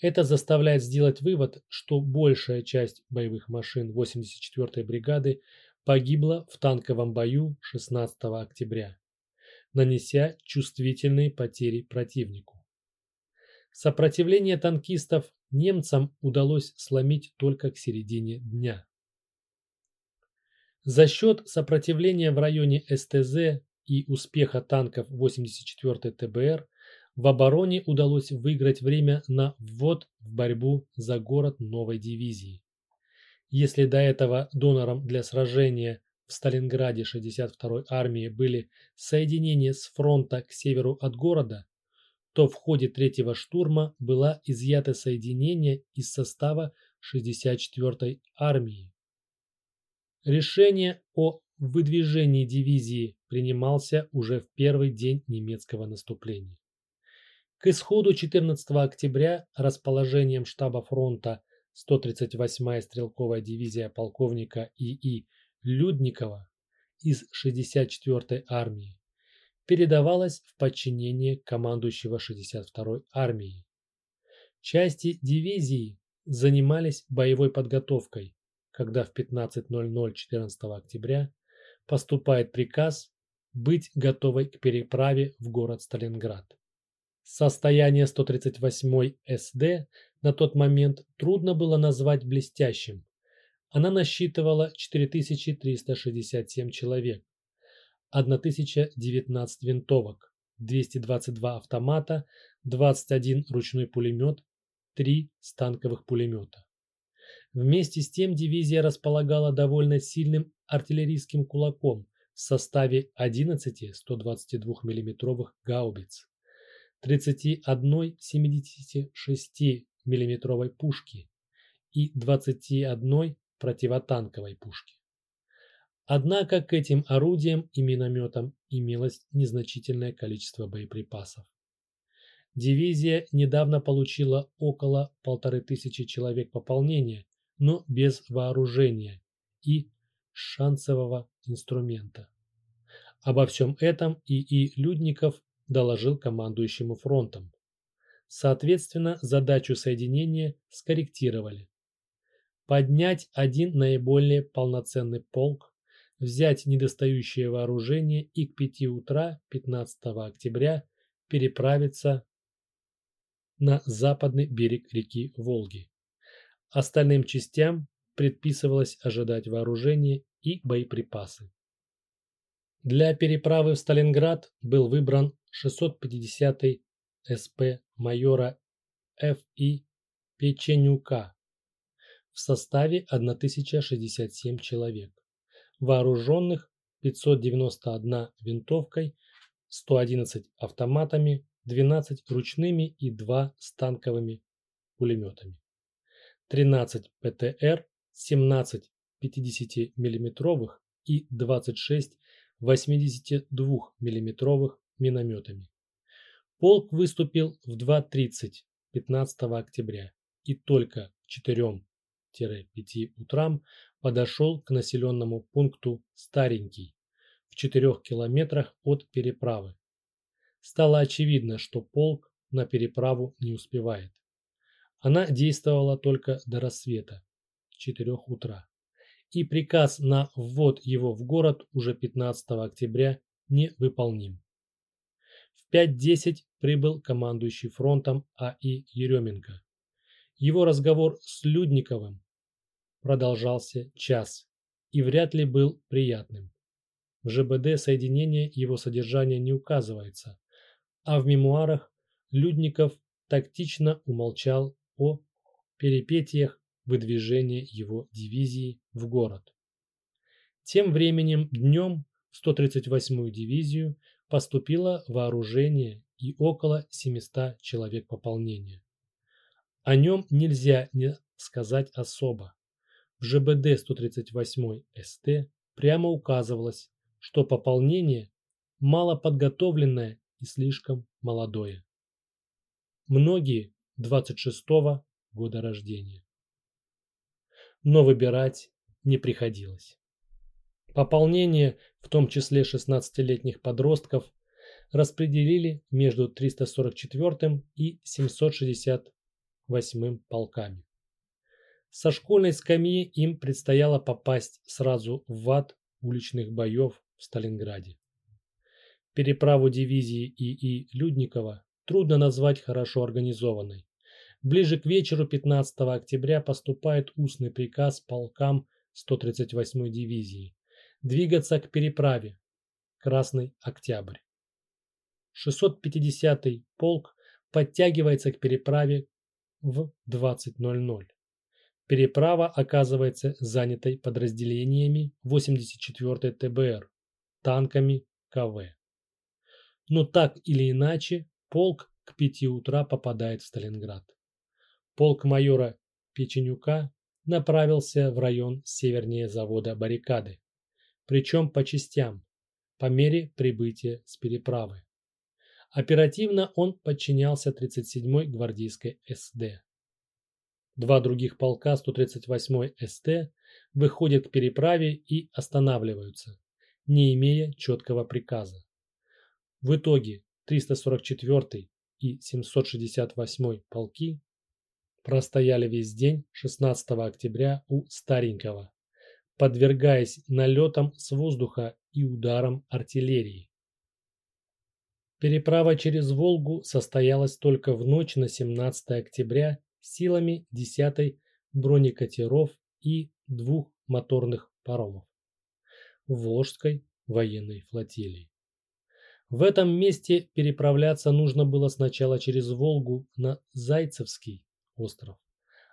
Это заставляет сделать вывод, что большая часть боевых машин 84-й бригады погибла в танковом бою 16 октября, нанеся чувствительные потери противнику. Сопротивление танкистов немцам удалось сломить только к середине дня. За счет сопротивления в районе СТЗ и успеха танков 84-й ТБР в обороне удалось выиграть время на ввод в борьбу за город новой дивизии. Если до этого донором для сражения в Сталинграде 62-й армии были соединения с фронта к северу от города, то в ходе третьего штурма была изъято соединение из состава 64-й армии. Решение о выдвижении дивизии принимался уже в первый день немецкого наступления. К исходу 14 октября расположением штаба фронта 138-я стрелковая дивизия полковника ИИ Людникова из 64-й армии передавалась в подчинение командующего 62-й армией. Части дивизии занимались боевой подготовкой, когда в 15.00 14 октября поступает приказ быть готовой к переправе в город Сталинград. Состояние 138-й СД на тот момент трудно было назвать блестящим. Она насчитывала 4367 человек, 1019 винтовок, 222 автомата, 21 ручной пулемет, 3 станковых пулемета. Вместе с тем дивизия располагала довольно сильным артиллерийским кулаком в составе 11 122 мм гаубиц, 31 76 мм пушки и 21 противотанковой пушки. Однако к этим орудиям и минометам имелось незначительное количество боеприпасов. Дивизия недавно получила около полторы тысячи человек пополнения, но без вооружения и шансового инструмента. Обо всем этом ИИ Людников доложил командующему фронтом. Соответственно, задачу соединения скорректировали. Поднять один наиболее полноценный полк, взять недостающее вооружение и к 5 утра 15 октября переправиться на западный берег реки Волги. Остальным частям предписывалось ожидать вооружения и боеприпасы. Для переправы в Сталинград был выбран 650-й СП майора Ф.И. Печенюка в составе 1067 человек, вооруженных 591 винтовкой, 111 автоматами, 12 ручными и 2 станковыми пулеметами. 13 ПТР, 17 50 мм и 26 82 мм минометами. Полк выступил в 2.30 15 октября и только к 4-5 утрам подошел к населенному пункту Старенький в 4 километрах от переправы. Стало очевидно, что полк на переправу не успевает. Она действовала только до рассвета, 4 утра, и приказ на ввод его в город уже 15 октября невыполним. В 5.10 прибыл командующий фронтом А.И. Еременко. Его разговор с Людниковым продолжался час и вряд ли был приятным. В ЖБД соединения его содержание не указывается, а в мемуарах Людников тактично умолчал о перипетиях выдвижения его дивизии в город. Тем временем днем в 138-ю дивизию поступило вооружение и около 700 человек пополнения. О нем нельзя не сказать особо. В ЖБД 138 СТ прямо указывалось, что пополнение малоподготовленное и слишком молодое. Многие 26-го года рождения. Но выбирать не приходилось. Пополнение, в том числе 16-летних подростков, распределили между 344 и 768 полками. Со школьной скамьи им предстояло попасть сразу в ад уличных боев в Сталинграде. Переправу дивизии ИИ Людникова трудно назвать хорошо организованной. Ближе к вечеру 15 октября поступает устный приказ полкам 138-й дивизии двигаться к переправе Красный Октябрь. 650-й полк подтягивается к переправе в 20.00. Переправа оказывается занятой подразделениями 84-й ТБР, танками КВ. Но так или иначе, полк к 5 утра попадает в Сталинград. Полк майора Печенюка направился в район севернее завода баррикады, причем по частям, по мере прибытия с переправы. Оперативно он подчинялся 37-й гвардейской СД. Два других полка 138-й СТ выходят к переправе и останавливаются, не имея четкого приказа. В итоге 344-й и 768-й полки простояли весь день 16 октября у Старенького, подвергаясь налетам с воздуха и ударам артиллерии. Переправа через Волгу состоялась только в ночь на 17 октября силами 10-й бронекатеров и двух моторных паромов Волжской военной флотилии. В этом месте переправляться нужно было сначала через Волгу на Зайцевский остров,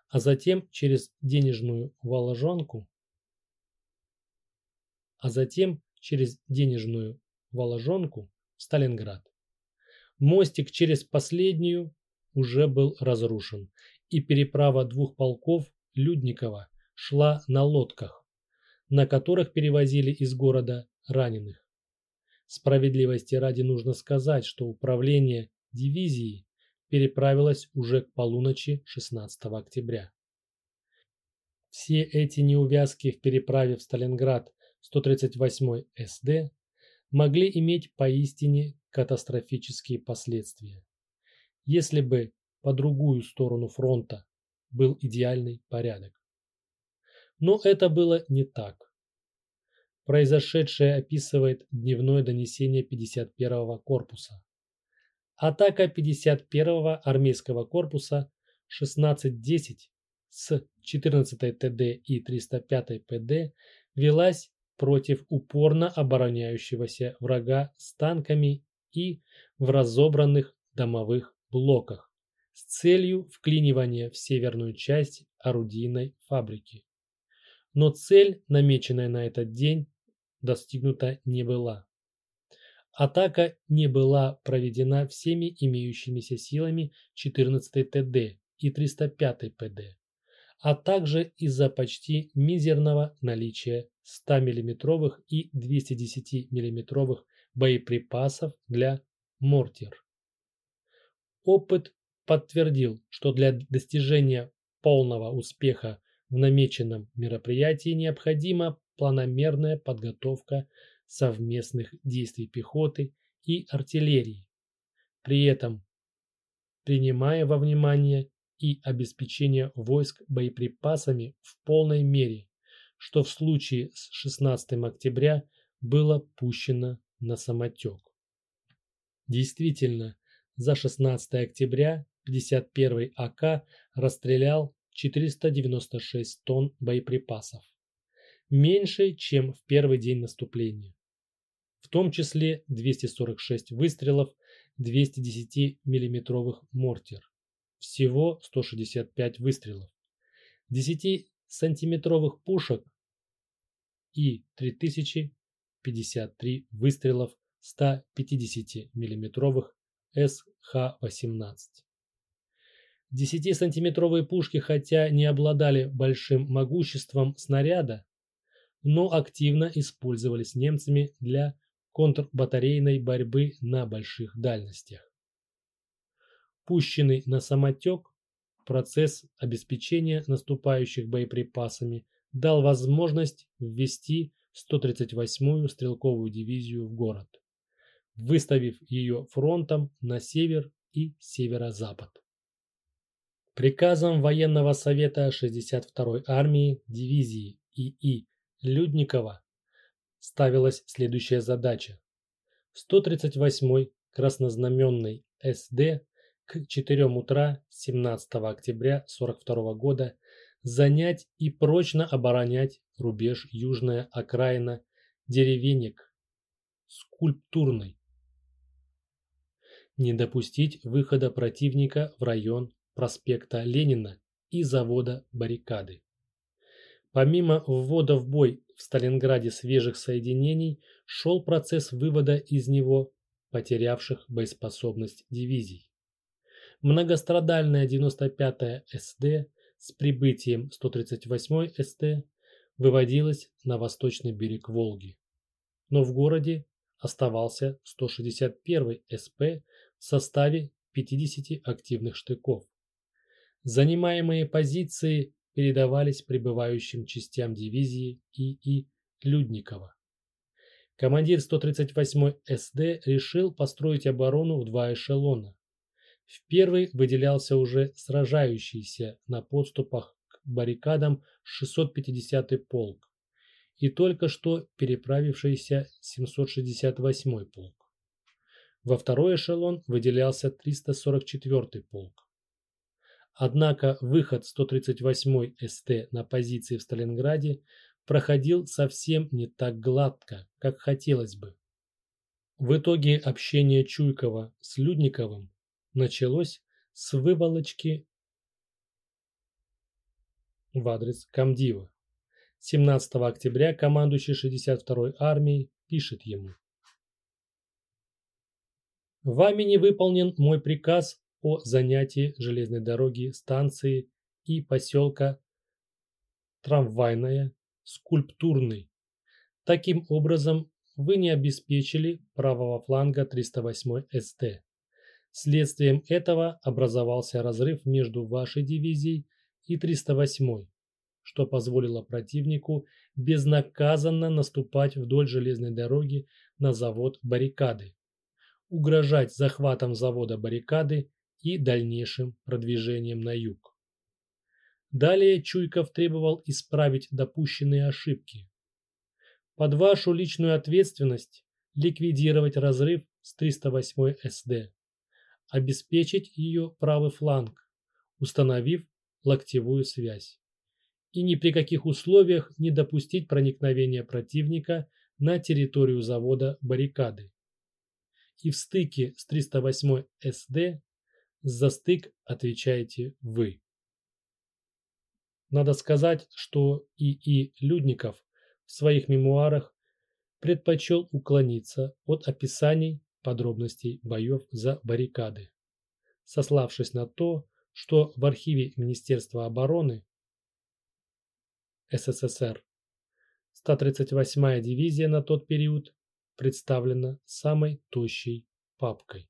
а затем через денежную Воложанку, а затем через денежную Воложонку в Сталинград. Мостик через последнюю уже был разрушен, и переправа двух полков Людникова шла на лодках, на которых перевозили из города раненых. Справедливости ради нужно сказать, что управление дивизии переправилось уже к полуночи 16 октября. Все эти неувязки в переправе в Сталинград 138 СД могли иметь поистине катастрофические последствия. Если бы по другую сторону фронта был идеальный порядок. Но это было не так. Произошедшее описывает дневное донесение 51-го корпуса. Атака 51-го армейского корпуса 16-10 с 14-й ТД и 305-й ПД велась против упорно обороняющегося врага с танками и в разобранных домовых блоках с целью вклинивания в северную часть орудийной фабрики. Но цель, намеченная на этот день, достигнута не была. Атака не была проведена всеми имеющимися силами 14 ТД и 305 ПД, а также из-за почти мизерного наличия 100 мм и 210 мм боеприпасов для мортир. Опыт подтвердил, что для достижения полного успеха в намеченном мероприятии необходима планомерная подготовка совместных действий пехоты и артиллерии. При этом принимая во внимание и обеспечение войск боеприпасами в полной мере, что в случае с 16 октября было пущено на самотек. Действительно, за 16 октября 51 АК расстрелял 496 тонн боеприпасов меньше, чем в первый день наступления. В том числе 246 выстрелов 210 миллиметровых мортир. Всего 165 выстрелов. 10-сантиметровых пушек и 3053 выстрелов 150 миллиметровых СХ-18. 10-сантиметровые пушки, хотя не обладали большим могуществом снаряда, но активно использовались немцами для контрбатарейной борьбы на больших дальностях. Пущенный на самотек, процесс обеспечения наступающих боеприпасами дал возможность ввести 138-ю стрелковую дивизию в город, выставив ее фронтом на север и северо-запад. Приказом военного совета 62-й армии дивизии ИИ Людникова ставилась следующая задача. 138-й краснознаменный СД к 4 утра 17 октября 42 года занять и прочно оборонять рубеж южная окраина деревенек скульптурной. Не допустить выхода противника в район проспекта Ленина и завода баррикады. Помимо ввода в бой в Сталинграде свежих соединений, шел процесс вывода из него потерявших боеспособность дивизий. Многострадальная 95-я СД с прибытием 138-й СТ выводилась на восточный берег Волги. Но в городе оставался 161-й СП в составе 50 активных штыков. Занимаемые позиции передавались прибывающим частям дивизии ИИ Людникова. Командир 138-й СД решил построить оборону в два эшелона. В первый выделялся уже сражающийся на подступах к баррикадам 650-й полк и только что переправившийся 768-й полк. Во второй эшелон выделялся 344-й полк. Однако выход 138-й СТ на позиции в Сталинграде проходил совсем не так гладко, как хотелось бы. В итоге общение Чуйкова с Людниковым началось с выволочки в адрес Камдива. 17 октября командующий 62-й армией пишет ему. Вами не выполнен мой приказ о занятии железной дороги станции и поселка Трамвайная, Скульптурный. Таким образом, вы не обеспечили правого фланга 308 СТ. Следствием этого образовался разрыв между вашей дивизией и 308, что позволило противнику безнаказанно наступать вдоль железной дороги на завод баррикады, угрожать захватом завода баррикады и дальнейшим продвижением на юг. Далее Чуйков требовал исправить допущенные ошибки. Под вашу личную ответственность ликвидировать разрыв с 308 СД, обеспечить ее правый фланг, установив локтевую связь. И ни при каких условиях не допустить проникновения противника на территорию завода баррикады. И в стыке с 308 СД за стык отвечаете вы. Надо сказать, что И.И. Людников в своих мемуарах предпочел уклониться от описаний подробностей боев за баррикады, сославшись на то, что в архиве Министерства обороны СССР 138-я дивизия на тот период представлена самой тощей папкой.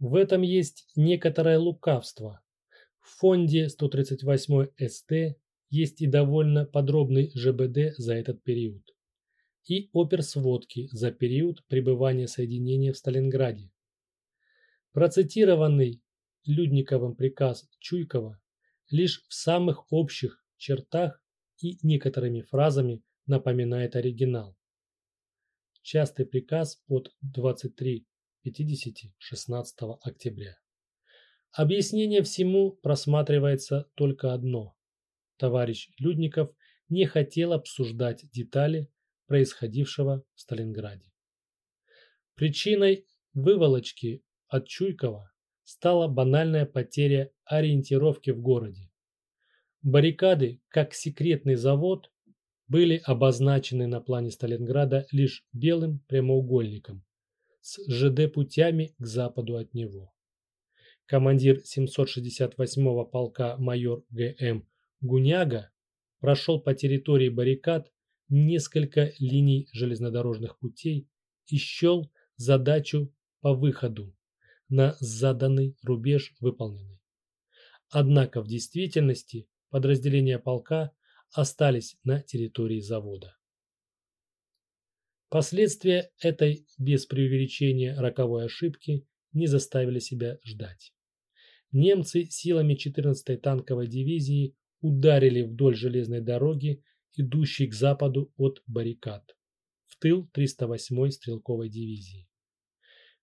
В этом есть некоторое лукавство. В фонде 138 СТ есть и довольно подробный ЖБД за этот период. И оперсводки за период пребывания соединения в Сталинграде. Процитированный Людниковым приказ Чуйкова лишь в самых общих чертах и некоторыми фразами напоминает оригинал. Частый приказ от 23.50 16 октября. Объяснение всему просматривается только одно. Товарищ Людников не хотел обсуждать детали происходившего в Сталинграде. Причиной выволочки от Чуйкова стала банальная потеря ориентировки в городе. Баррикады, как секретный завод, были обозначены на плане Сталинграда лишь белым прямоугольником с ЖД-путями к западу от него. Командир 768-го полка майор Г.М. Гуняга прошел по территории баррикад несколько линий железнодорожных путей и счел задачу по выходу на заданный рубеж выполнены. Однако в действительности подразделения полка остались на территории завода. Последствия этой, без преувеличения, роковой ошибки не заставили себя ждать. Немцы силами 14-й танковой дивизии ударили вдоль железной дороги, идущей к западу от баррикад, в тыл 308-й стрелковой дивизии.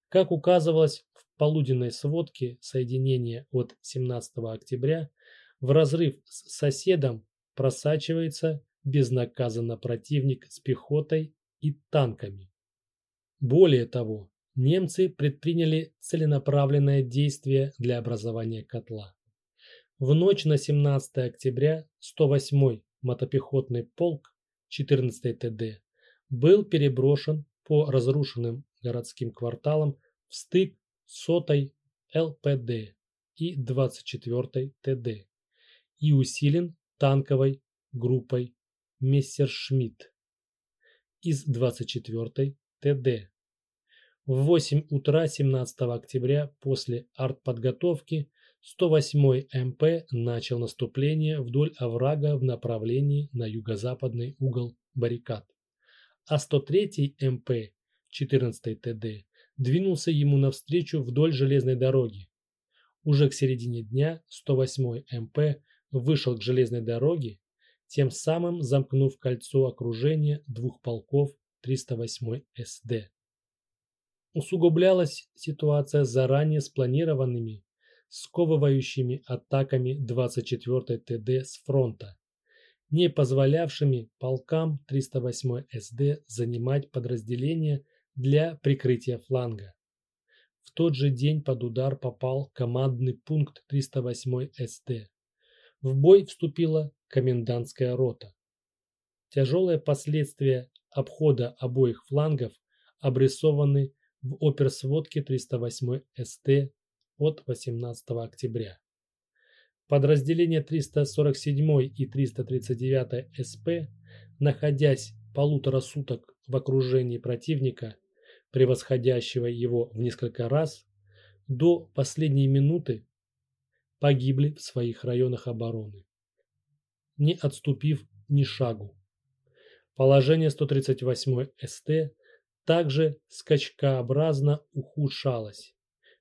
Как указывалось в полуденной сводке соединения от 17 октября, в разрыв с соседом просачивается безнаказанно противник с пехотой и танками. Более того, немцы предприняли целенаправленное действие для образования котла. В ночь на 17 октября 108-й мотопехотный полк 14 ТД был переброшен по разрушенным городским кварталам в стык сотой ЛПД и 24 ТД и усилен танковой группой Мессершмитт из 24 ТД. В 8 утра 17 октября после артподготовки 108 МП начал наступление вдоль оврага в направлении на юго-западный угол баррикад, а 103 МП 14 ТД двинулся ему навстречу вдоль железной дороги. Уже к середине дня 108 МП вышел к железной дороге, тем самым замкнув кольцо окружения двух полков 308 СД. Усугублялась ситуация заранее спланированными, сковывающими атаками 24 ТД с фронта, не позволявшими полкам 308 СД занимать подразделения для прикрытия фланга. В тот же день под удар попал командный пункт 308 СТ. В бой вступила комендантская рота. Тяжелые последствия обхода обоих флангов обрисованы в оперсводке 308 СТ от 18 октября. Подразделения 347 и 339 СП, находясь полутора суток в окружении противника, превосходящего его в несколько раз, до последней минуты погибли в своих районах обороны, не отступив ни шагу. Положение 138 СТ также скачкообразно ухудшалось,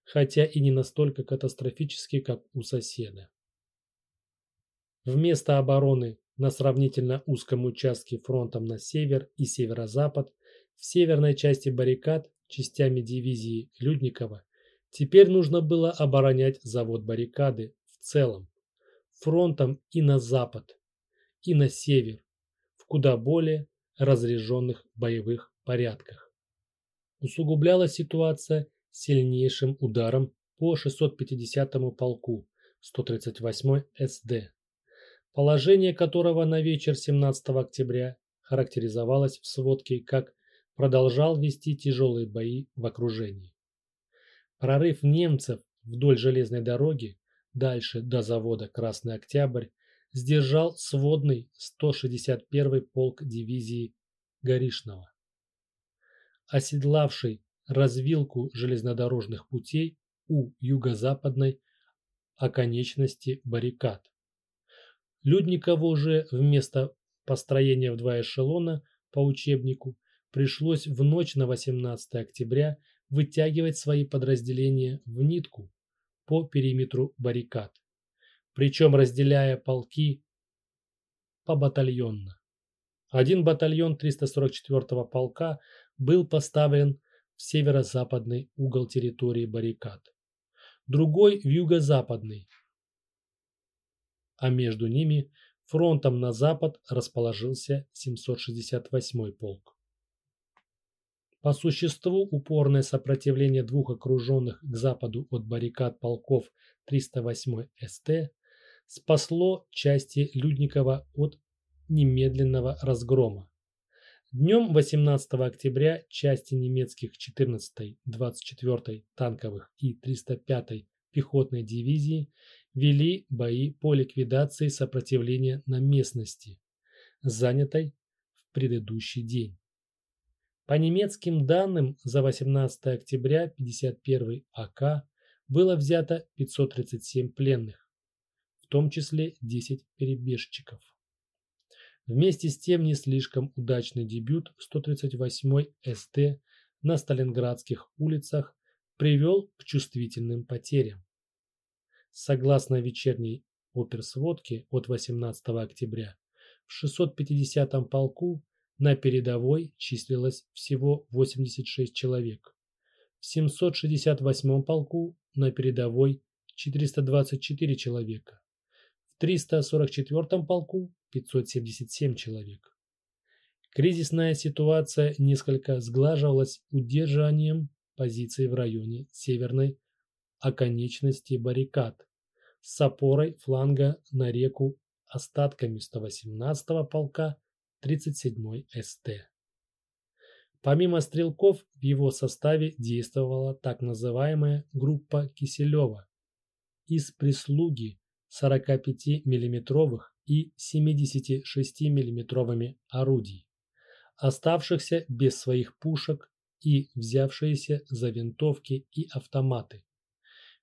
хотя и не настолько катастрофически, как у соседа. Вместо обороны на сравнительно узком участке фронтом на север и северо-запад в северной части баррикад частями дивизии Людникова теперь нужно было оборонять завод баррикады в целом, фронтом и на запад, и на север, в куда более разряженных боевых порядках. Усугублялась ситуация сильнейшим ударом по 650-му полку 138 СД, положение которого на вечер 17 октября характеризовалось в сводке как продолжал вести тяжелые бои в окружении. Прорыв немцев вдоль железной дороги дальше до завода Красный Октябрь сдержал сводный 161-й полк дивизии Горишного. Оседлавший развилку железнодорожных путей у юго-западной оконечности баррикад. Людникову уже вместо построения в два эшелона по учебнику пришлось в ночь на 18 октября вытягивать свои подразделения в нитку по периметру баррикад, причем разделяя полки побатальонно. Один батальон 344-го полка был поставлен в северо-западный угол территории баррикад, другой в юго-западный, а между ними фронтом на запад расположился 768-й полк. По существу упорное сопротивление двух окруженных к западу от баррикад полков 308 СТ спасло части Людникова от немедленного разгрома. Днем 18 октября части немецких 14 24 танковых и 305 пехотной дивизии вели бои по ликвидации сопротивления на местности, занятой в предыдущий день. По немецким данным, за 18 октября 51 АК было взято 537 пленных, в том числе 10 перебежчиков. Вместе с тем не слишком удачный дебют 138 СТ на Сталинградских улицах привел к чувствительным потерям. Согласно вечерней оперсводке от 18 октября, в 650 полку на передовой числилось всего 86 человек. В 768-м полку на передовой 424 человека. В 344-м полку 577 человек. Кризисная ситуация несколько сглаживалась удержанием позиций в районе северной оконечности баррикад с опорой фланга на реку остатками 118-го полка 37 СТ. Помимо стрелков в его составе действовала так называемая группа Киселева из прислуги 45 миллиметровых и 76 миллиметровыми орудий, оставшихся без своих пушек и взявшиеся за винтовки и автоматы.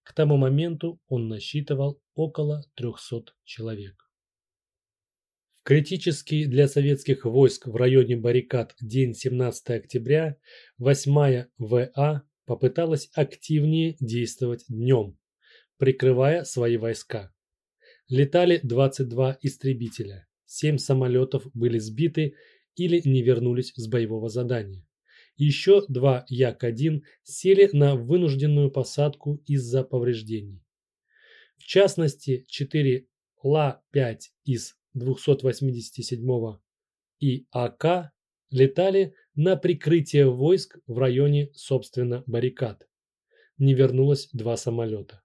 К тому моменту он насчитывал около 300 человек. Критический для советских войск в районе баррикад день 17 октября 8 ВА попыталась активнее действовать днем, прикрывая свои войска. Летали 22 истребителя, 7 самолетов были сбиты или не вернулись с боевого задания. Еще два Як-1 сели на вынужденную посадку из-за повреждений. В частности, 4 Ла-5 из 287 и АК летали на прикрытие войск в районе, собственно, баррикад. Не вернулось два самолета.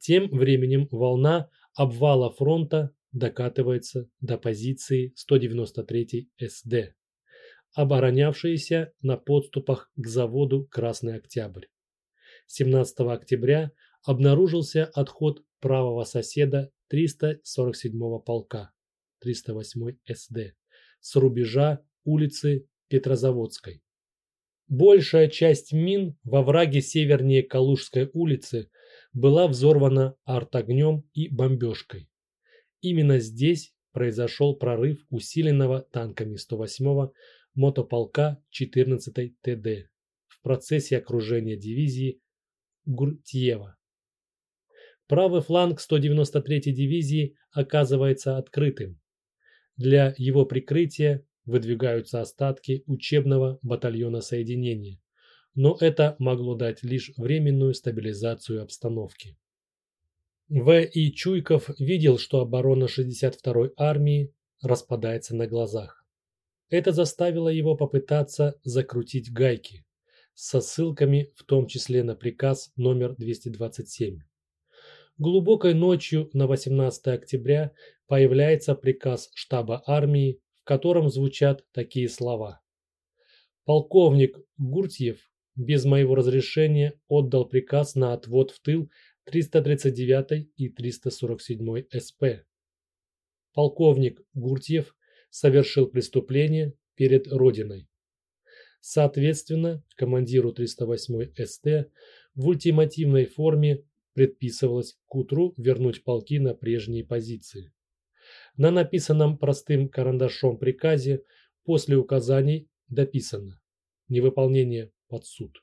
Тем временем волна обвала фронта докатывается до позиции 193 СД, оборонявшейся на подступах к заводу «Красный Октябрь». 17 октября обнаружился отход правого соседа 347-го полка 308 СД с рубежа улицы Петрозаводской. Большая часть мин во враге севернее Калужской улицы была взорвана артогнем и бомбежкой. Именно здесь произошел прорыв усиленного танками 108-го мотополка 14-й ТД в процессе окружения дивизии Гуртьева. Правый фланг 193-й дивизии оказывается открытым. Для его прикрытия выдвигаются остатки учебного батальона соединения, но это могло дать лишь временную стабилизацию обстановки. В. И. Чуйков видел, что оборона 62-й армии распадается на глазах. Это заставило его попытаться закрутить гайки со ссылками в том числе на приказ номер 227. Глубокой ночью на 18 октября появляется приказ штаба армии, в котором звучат такие слова. Полковник Гуртьев без моего разрешения отдал приказ на отвод в тыл 339 и 347 СП. Полковник Гуртьев совершил преступление перед Родиной. Соответственно, командиру 308 СТ в ультимативной форме предписывалось к утру вернуть полки на прежние позиции. На написанном простым карандашом приказе после указаний дописано «Невыполнение под суд».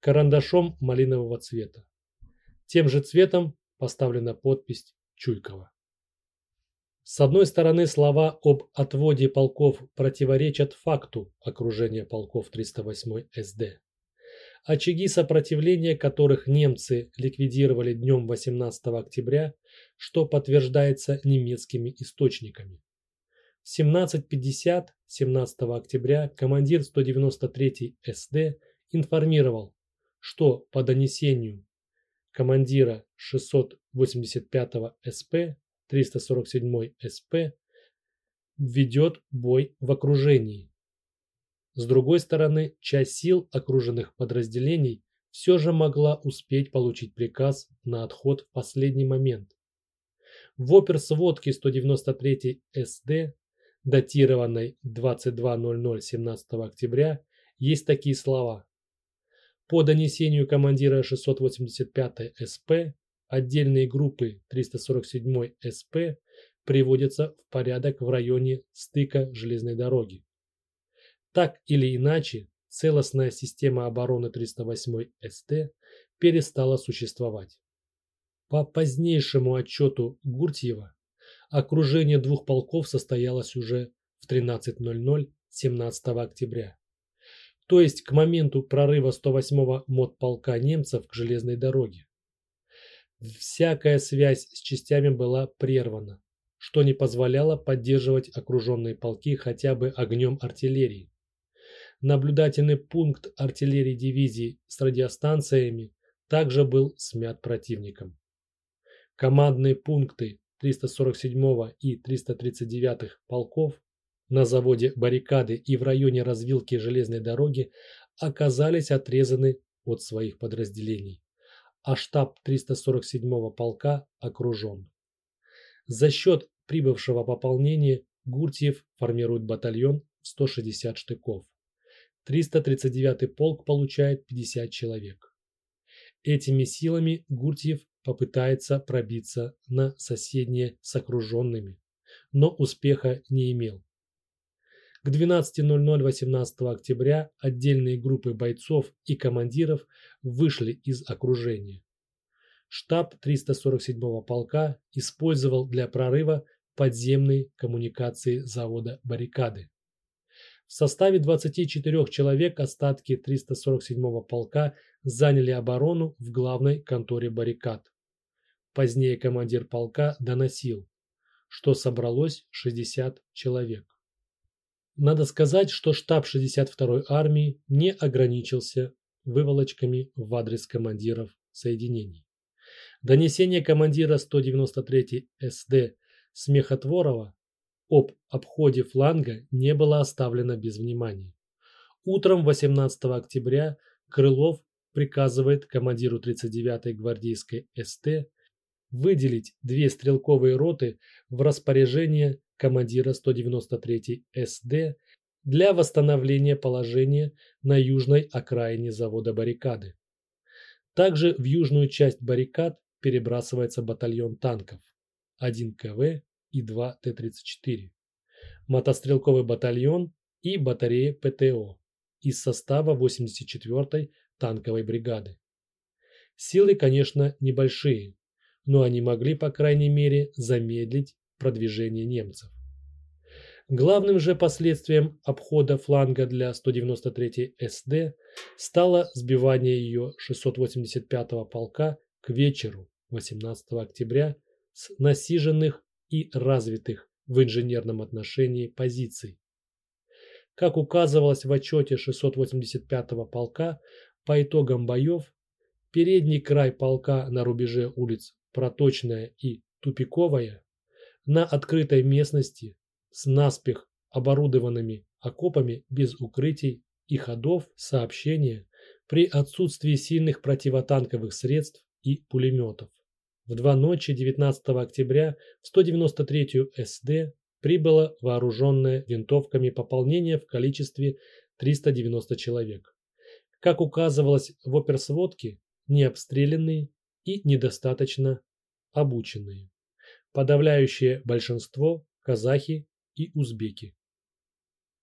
Карандашом малинового цвета. Тем же цветом поставлена подпись Чуйкова. С одной стороны, слова об отводе полков противоречат факту окружения полков 308 СД. Очаги сопротивления которых немцы ликвидировали днем 18 октября, что подтверждается немецкими источниками. В 17.50 17 октября командир 193 СД информировал, что по донесению командира 685 СП 347 СП ведет бой в окружении. С другой стороны, часть сил окруженных подразделений все же могла успеть получить приказ на отход в последний момент. В оперсводке 193 СД, датированной 22.00 17 октября, есть такие слова. По донесению командира 685 СП, отдельные группы 347 СП приводятся в порядок в районе стыка железной дороги. Так или иначе, целостная система обороны 308 СТ перестала существовать. По позднейшему отчету Гуртьева, окружение двух полков состоялось уже в 13.00 17 октября то есть к моменту прорыва 108-го мотполка немцев к железной дороге. Всякая связь с частями была прервана, что не позволяло поддерживать окруженные полки хотя бы огнем артиллерии. Наблюдательный пункт артиллерии дивизии с радиостанциями также был смят противником. Командные пункты 347 и 339 полков на заводе баррикады и в районе развилки железной дороги оказались отрезаны от своих подразделений, а штаб 347-го полка окружен. За счет прибывшего пополнения Гуртьев формирует батальон в 160 штыков. 339-й полк получает 50 человек. Этими силами Гуртьев попытается пробиться на соседние с окруженными, но успеха не имел. К 12.00 18 октября отдельные группы бойцов и командиров вышли из окружения. Штаб 347-го полка использовал для прорыва подземные коммуникации завода «Баррикады». В составе 24 человек остатки 347-го полка заняли оборону в главной конторе баррикад. Позднее командир полка доносил, что собралось 60 человек. Надо сказать, что штаб 62-й армии не ограничился выволочками в адрес командиров соединений. Донесение командира 193-й СД Смехотворова об обходе фланга не было оставлено без внимания. Утром 18 октября Крылов приказывает командиру 39-й гвардейской СТ выделить две стрелковые роты в распоряжение командира 193-й СД для восстановления положения на южной окраине завода баррикады. Также в южную часть баррикад перебрасывается батальон танков 1 КВ и 2 Т-34, мотострелковый батальон и батарея ПТО из состава 84-й танковой бригады. Силы, конечно, небольшие, но они могли, по крайней мере, замедлить продвижение немцев. Главным же последствием обхода фланга для 193-й СД стало сбивание ее 685-го полка к вечеру 18 октября с насиженных и развитых в инженерном отношении позиций. Как указывалось в отчете 685-го полка, по итогам боев передний край полка на рубеже улиц Проточная и Тупиковая на открытой местности с наспех оборудованными окопами без укрытий и ходов сообщения при отсутствии сильных противотанковых средств и пулеметов. В два ночи 19 октября в 193-ю СД прибыло вооруженное винтовками пополнение в количестве 390 человек. Как указывалось в оперсводке, необстрелянные и недостаточно обученные. Подавляющее большинство – казахи и узбеки.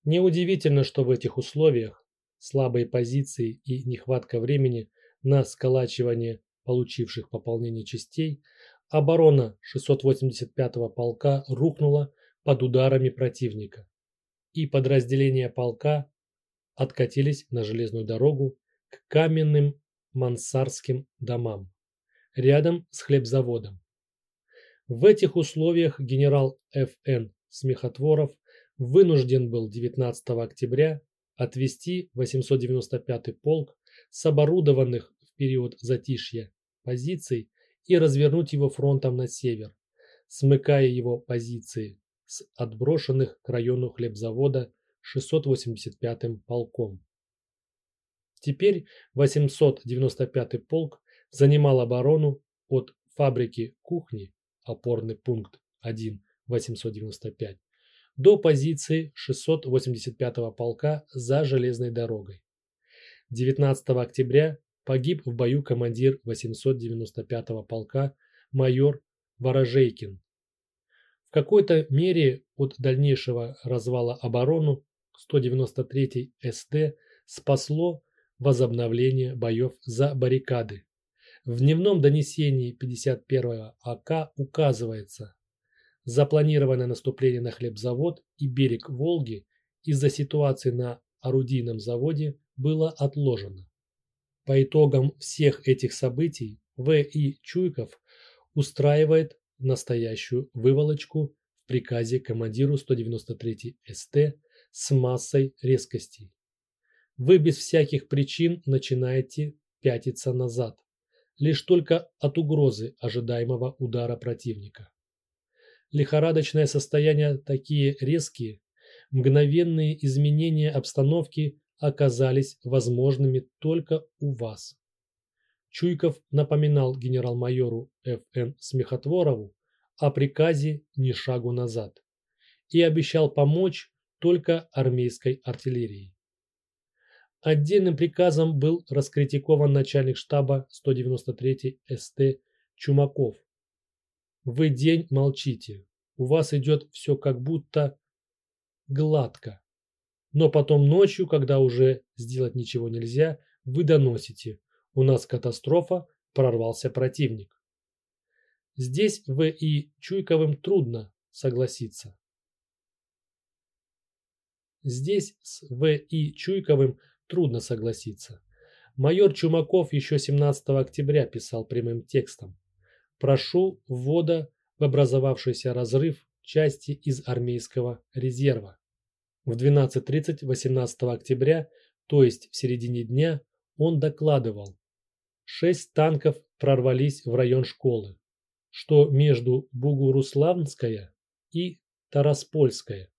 Неудивительно, что в этих условиях слабые позиции и нехватка времени на сколачивание получивших пополнение частей, оборона 685-го полка рухнула под ударами противника, и подразделения полка откатились на железную дорогу к каменным мансарским домам, рядом с хлебзаводом. В этих условиях генерал Ф.Н. Смехотворов вынужден был 19 октября отвести 895-й полк с оборудованных в период затишья позиций и развернуть его фронтом на север, смыкая его позиции с отброшенных к району хлебзавода 685-м полком. Теперь 895-й полк занимал оборону от фабрики кухни, опорный пункт 1-895, до позиции 685-го полка за железной дорогой. 19 октября погиб в бою командир 895-го полка майор Ворожейкин. В какой-то мере от дальнейшего развала оборону 193-й СТ спасло возобновление боев за баррикады. В дневном донесении 51-го АК указывается, запланированное наступление на хлебзавод и берег Волги из-за ситуации на орудийном заводе было отложено. По итогам всех этих событий В.И. Чуйков устраивает настоящую выволочку в приказе командиру 193 СТ с массой резкостей. Вы без всяких причин начинаете пятиться назад, лишь только от угрозы ожидаемого удара противника. Лихорадочное состояние такие резкие, мгновенные изменения обстановки оказались возможными только у вас. Чуйков напоминал генерал-майору Ф.Н. Смехотворову о приказе «ни шагу назад» и обещал помочь только армейской артиллерии. Отдельным приказом был раскритикован начальник штаба 193 СТ Чумаков. Вы день молчите, у вас идет все как будто гладко. Но потом ночью, когда уже сделать ничего нельзя, вы доносите. У нас катастрофа, прорвался противник. Здесь В. И. Чуйковым трудно согласиться. Здесь с В. И. Чуйковым трудно согласиться. Майор Чумаков еще 17 октября писал прямым текстом. «Прошу ввода в образовавшийся разрыв части из армейского резерва». В 12.30 18 октября, то есть в середине дня, он докладывал. Шесть танков прорвались в район школы, что между Бугуруславнская и Тараспольская.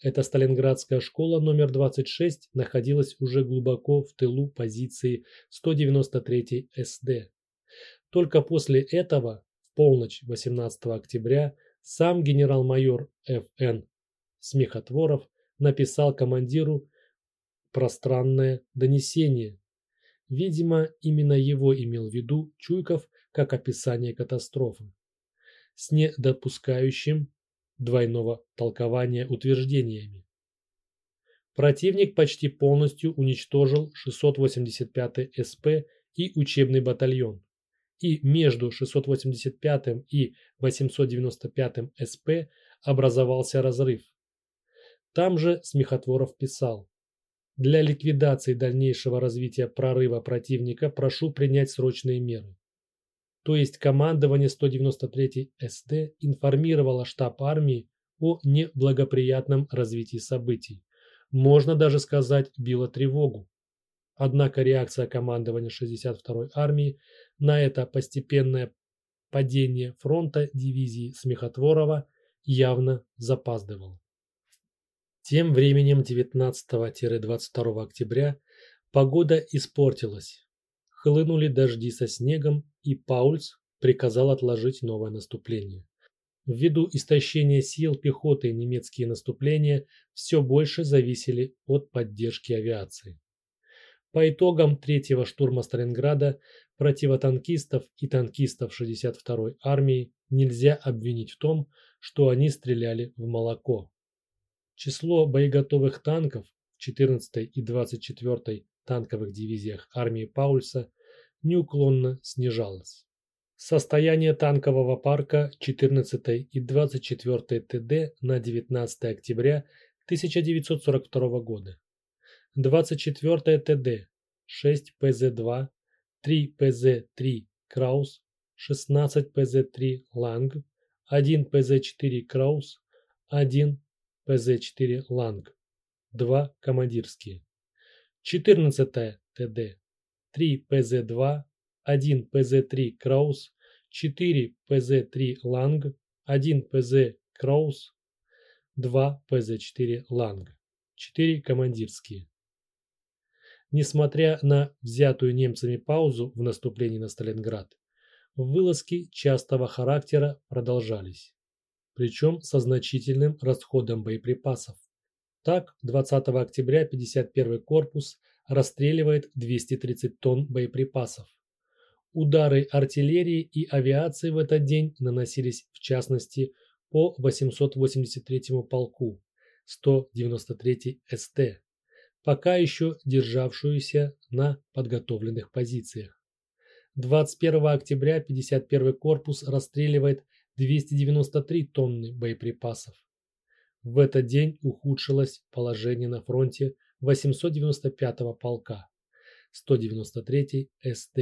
Эта Сталинградская школа номер 26 находилась уже глубоко в тылу позиции 193 СД. Только после этого, в полночь 18 октября, сам генерал-майор Ф.Н. Смехотворов написал командиру пространное донесение. Видимо, именно его имел в виду Чуйков как описание катастрофы. С недопускающим двойного толкования утверждениями. Противник почти полностью уничтожил 685 СП и учебный батальон. И между 685 и 895 СП образовался разрыв. Там же Смехотворов писал. Для ликвидации дальнейшего развития прорыва противника прошу принять срочные меры. То есть командование 193 СД информировало штаб армии о неблагоприятном развитии событий. Можно даже сказать, било тревогу. Однако реакция командования 62-й армии на это постепенное падение фронта дивизии Смехотворова явно запаздывала. Тем временем 19-22 октября погода испортилась. Хлынули дожди со снегом, и Паульс приказал отложить новое наступление. Ввиду истощения сил пехоты немецкие наступления все больше зависели от поддержки авиации. По итогам третьего штурма Сталинграда противотанкистов и танкистов 62-й армии нельзя обвинить в том, что они стреляли в молоко. Число боеготовых танков в 14-й и 24-й танковых дивизиях армии Паульса неуклонно снижалось. Состояние танкового парка 14 и 24 ТД на 19 октября 1942 года. 24 ТД 6 ПЗ-2, 3 ПЗ-3 kurz, 16 ПЗ-3 lang, 1 ПЗ-4 kurz, 1 ПЗ-4 lang, 2 командирские. 14 ТД 3 ПЗ-2, 1 ПЗ-3 kurz, 4 ПЗ-3 lang, 1 ПЗ Краус, 2 ПЗ-4 Ланг, 4 командирские. Несмотря на взятую немцами паузу в наступлении на Сталинград, вылазки частого характера продолжались, причем со значительным расходом боеприпасов. Так, 20 октября 51 корпус расстреливает 230 тонн боеприпасов. Удары артиллерии и авиации в этот день наносились в частности по 883 полку 193 СТ, пока еще державшуюся на подготовленных позициях. 21 октября 51 корпус расстреливает 293 тонны боеприпасов. В этот день ухудшилось положение на фронте 895-го полка 193-й СТ,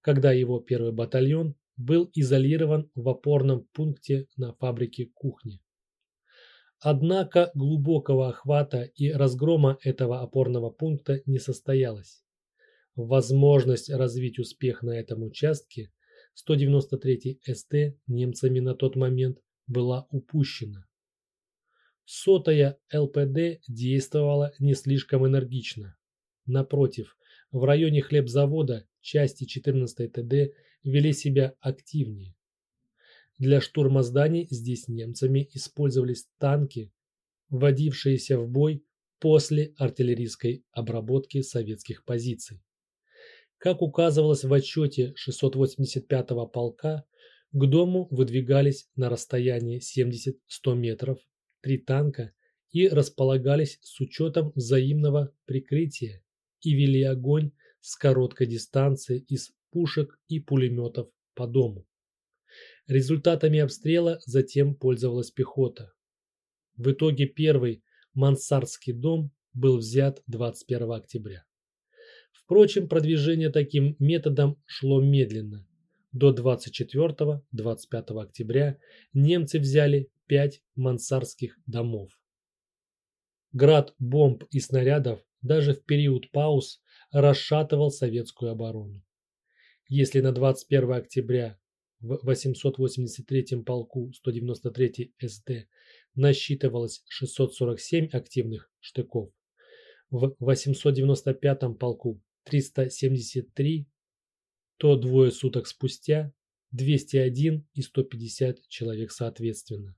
когда его первый батальон был изолирован в опорном пункте на фабрике кухни. Однако глубокого охвата и разгрома этого опорного пункта не состоялось. Возможность развить успех на этом участке 193 СТ немцами на тот момент была упущена. Сотая ЛПД действовала не слишком энергично. Напротив, в районе хлебзавода части 14 ТД вели себя активнее. Для штурма зданий здесь немцами использовались танки, вводившиеся в бой после артиллерийской обработки советских позиций. Как указывалось в отчете 685-го полка, к дому выдвигались на расстоянии 70-100 метров три танка и располагались с учетом взаимного прикрытия и вели огонь с короткой дистанции из пушек и пулеметов по дому. Результатами обстрела затем пользовалась пехота. В итоге первый мансардский дом был взят 21 октября. Впрочем, продвижение таким методом шло медленно. До 24-25 октября немцы взяли пять мансардских домов. Град бомб и снарядов даже в период пауз расшатывал советскую оборону. Если на 21 октября в 883-м полку 193-й СД насчитывалось 647 активных штыков, в 895-м полку 373, то двое суток спустя 201 и 150 человек соответственно.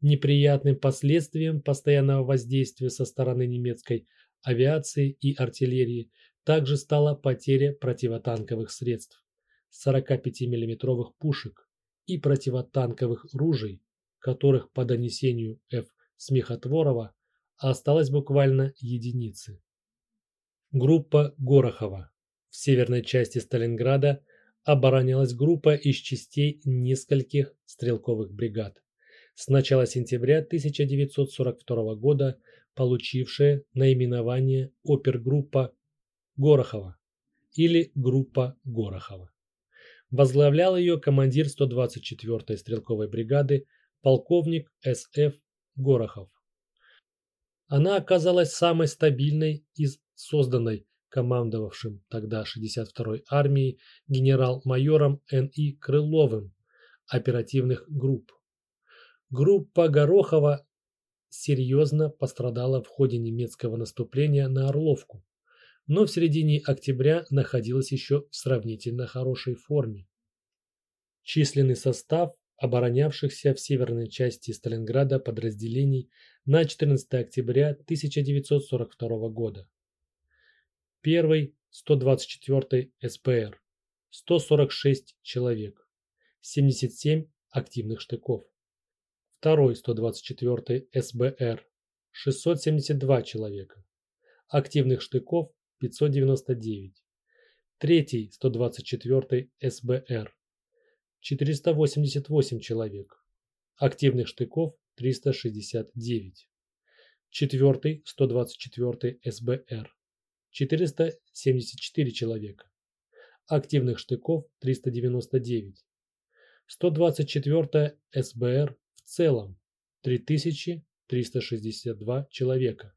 Неприятным последствием постоянного воздействия со стороны немецкой авиации и артиллерии также стала потеря противотанковых средств, 45 миллиметровых пушек и противотанковых ружей, которых по донесению Ф. Смехотворова осталось буквально единицы. Группа Горохова. В северной части Сталинграда оборонялась группа из частей нескольких стрелковых бригад. С начала сентября 1942 года получившая наименование опергруппа Горохова или группа Горохова. Возглавлял ее командир 124-й стрелковой бригады полковник С.Ф. Горохов. Она оказалась самой стабильной из созданной командовавшим тогда 62-й армией генерал-майором Н.И. Крыловым оперативных групп. Группа Горохова серьезно пострадала в ходе немецкого наступления на Орловку, но в середине октября находилась еще в сравнительно хорошей форме. Численный состав оборонявшихся в северной части Сталинграда подразделений на 14 октября 1942 года. Первый 124 СПР 146 человек, 77 активных штыков. Второй 124 СБР 672 человека, активных штыков 599. Третий 124 СБР 488 человек, активных штыков 369. Четвертый 124 СБР 474 человека, активных штыков 399. 124 СБР в целом 3362 человека,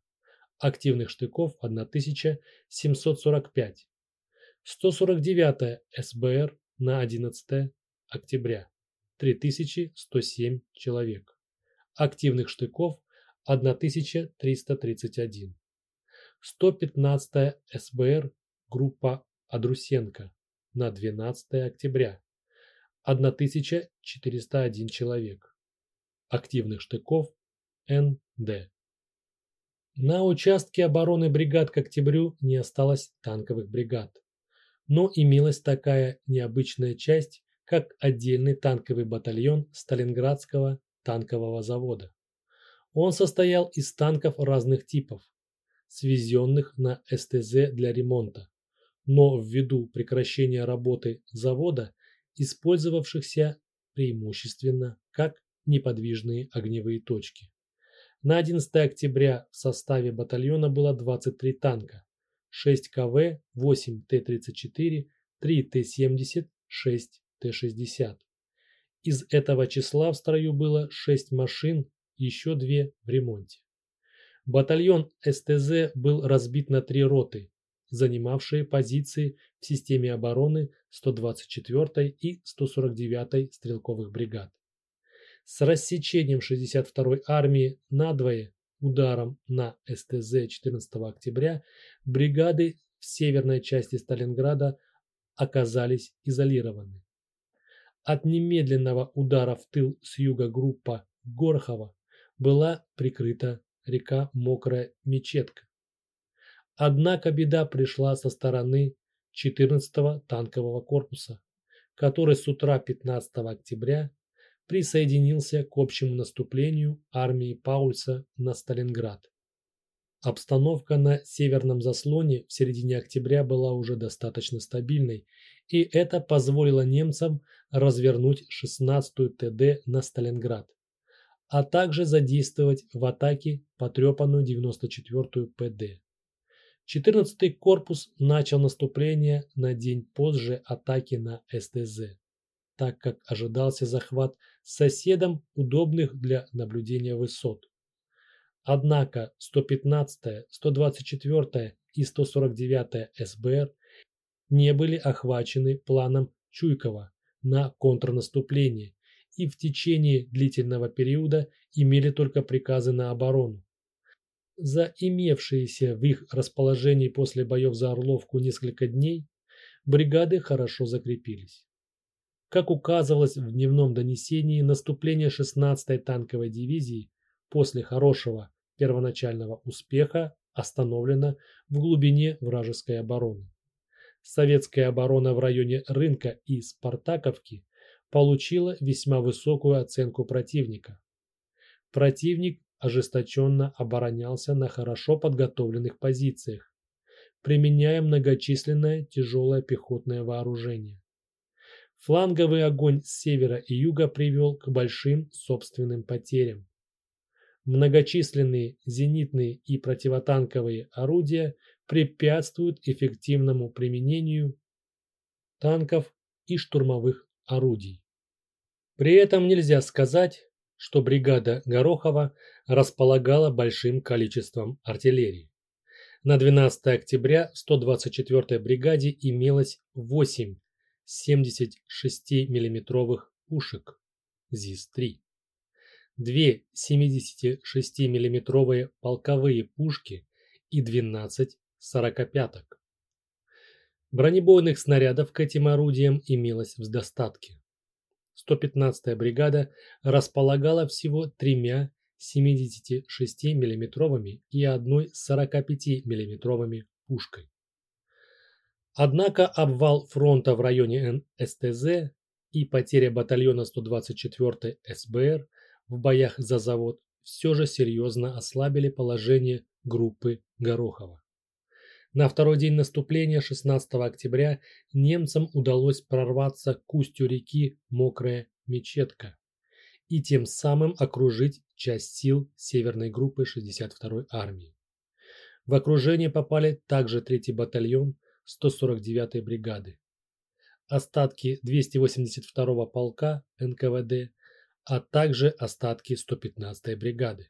активных штыков 1745. 149 СБР на 11 октября 3107 человек, активных штыков 1331. 115 СБР группа Адрусенко на 12 октября 1401 человек, активных штыков НД. На участке обороны бригад к октябрю не осталось танковых бригад, но имелась такая необычная часть, как отдельный танковый батальон Сталинградского танкового завода. Он состоял из танков разных типов, свезенных на СТЗ для ремонта, но ввиду прекращения работы завода, использовавшихся преимущественно как неподвижные огневые точки. На 11 октября в составе батальона было 23 танка, 6 КВ, 8 Т-34, 3 Т-70, 6 Т-60. Из этого числа в строю было 6 машин, еще 2 в ремонте. Батальон СТЗ был разбит на три роты, занимавшие позиции в системе обороны 124 и 149 стрелковых бригад. С рассечением 62-й армии надвое ударом на СТЗ 14 октября бригады в северной части Сталинграда оказались изолированы. От немедленного удара в тыл с юга группа Горохова была прикрыта река Мокрая Мечетка. Однако беда пришла со стороны 14-го танкового корпуса, который с утра 15 октября присоединился к общему наступлению армии Паульса на Сталинград. Обстановка на северном заслоне в середине октября была уже достаточно стабильной, и это позволило немцам развернуть 16-ю ТД на Сталинград а также задействовать в атаке потрепанную 94-ю ПД. 14-й корпус начал наступление на день позже атаки на СТЗ, так как ожидался захват соседом удобных для наблюдения высот. Однако 115-я, 124-я и 149-я СБР не были охвачены планом Чуйкова на контрнаступление и в течение длительного периода имели только приказы на оборону. За имевшиеся в их расположении после боев за Орловку несколько дней бригады хорошо закрепились. Как указывалось в дневном донесении, наступление 16-й танковой дивизии после хорошего первоначального успеха остановлено в глубине вражеской обороны. Советская оборона в районе рынка и Спартаковки получила весьма высокую оценку противника. Противник ожесточенно оборонялся на хорошо подготовленных позициях, применяя многочисленное тяжелое пехотное вооружение. Фланговый огонь с севера и юга привел к большим собственным потерям. Многочисленные зенитные и противотанковые орудия препятствуют эффективному применению танков и штурмовых орудий. При этом нельзя сказать, что бригада Горохова располагала большим количеством артиллерии. На 12 октября в 124-й бригаде имелось 8 76 миллиметровых пушек ЗИС-3, две 76 миллиметровые полковые пушки и 12 сорокопяток. Бронебойных снарядов к этим орудиям имелось в достатке. 115-я бригада располагала всего тремя 76 миллиметровыми и одной 45 миллиметровыми пушкой. Однако обвал фронта в районе НСТЗ и потеря батальона 124-й СБР в боях за завод все же серьезно ослабили положение группы Горохова. На второй день наступления 16 октября немцам удалось прорваться к устью реки Мокрая Мечетка и тем самым окружить часть сил северной группы 62-й армии. В окружение попали также 3-й батальон 149-й бригады, остатки 282-го полка НКВД, а также остатки 115-й бригады.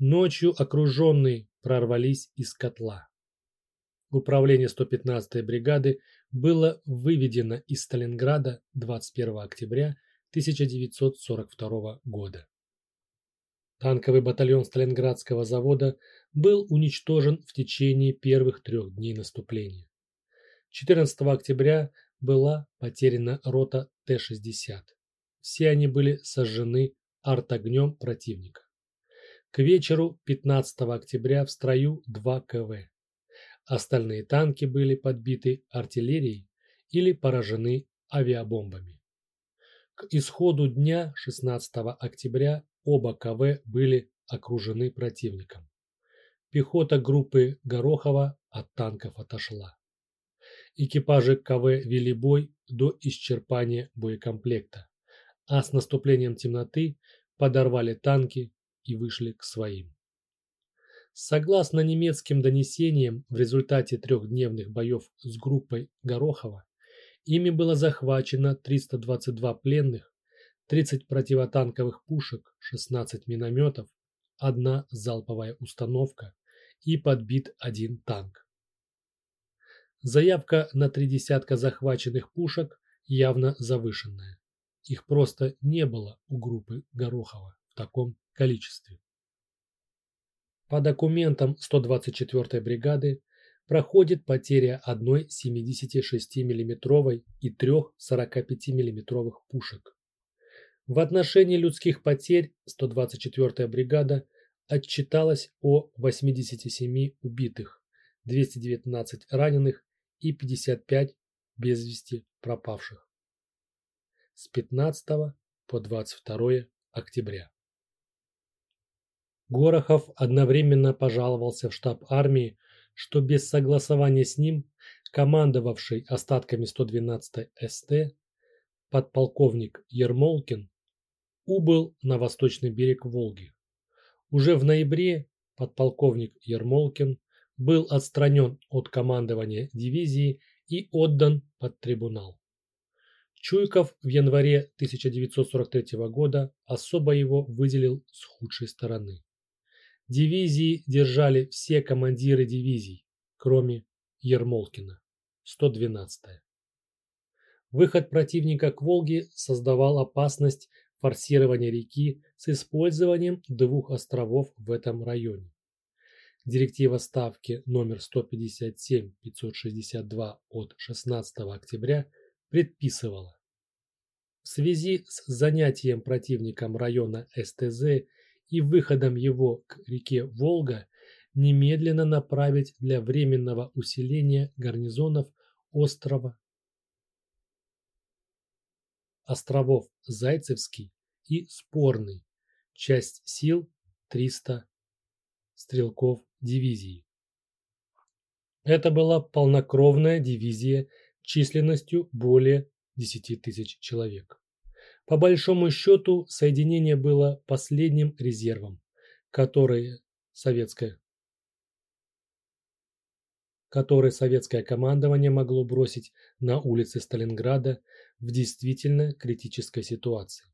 Ночью окруженные прорвались из котла. Управление 115-й бригады было выведено из Сталинграда 21 октября 1942 года. Танковый батальон Сталинградского завода был уничтожен в течение первых трех дней наступления. 14 октября была потеряна рота Т-60. Все они были сожжены артогнем противника. К вечеру 15 октября в строю 2 КВ. Остальные танки были подбиты артиллерией или поражены авиабомбами. К исходу дня 16 октября оба КВ были окружены противником. Пехота группы Горохова от танков отошла. Экипажи КВ вели бой до исчерпания боекомплекта, а с наступлением темноты подорвали танки и вышли к своим. Согласно немецким донесениям, в результате трехдневных боев с группой Горохова ими было захвачено 322 пленных, 30 противотанковых пушек, 16 минометов, одна залповая установка и подбит один танк. Заявка на три десятка захваченных пушек явно завышенная. Их просто не было у группы Горохова в таком количестве. По документам 124-й бригады проходит потеря одной 76 миллиметровой и трех 45 миллиметровых пушек. В отношении людских потерь 124-я бригада отчиталась о 87 убитых, 219 раненых и 55 без вести пропавших. С 15 по 22 октября. Горохов одновременно пожаловался в штаб армии, что без согласования с ним командовавший остатками 112 СТ подполковник Ермолкин убыл на восточный берег Волги. Уже в ноябре подполковник Ермолкин был отстранен от командования дивизии и отдан под трибунал. Чуйков в январе 1943 года особо его выделил с худшей стороны. Дивизии держали все командиры дивизий, кроме Ермолкина, 112-я. Выход противника к Волге создавал опасность форсирования реки с использованием двух островов в этом районе. Директива Ставки номер 157-562 от 16 октября предписывала в связи с занятием противником района СТЗ и выходом его к реке Волга немедленно направить для временного усиления гарнизонов острова островов Зайцевский и Спорный, часть сил 300 стрелков дивизии. Это была полнокровная дивизия численностью более 10 тысяч человек. По большому счету, соединение было последним резервом, который советское, который советское командование могло бросить на улицы Сталинграда в действительно критической ситуации.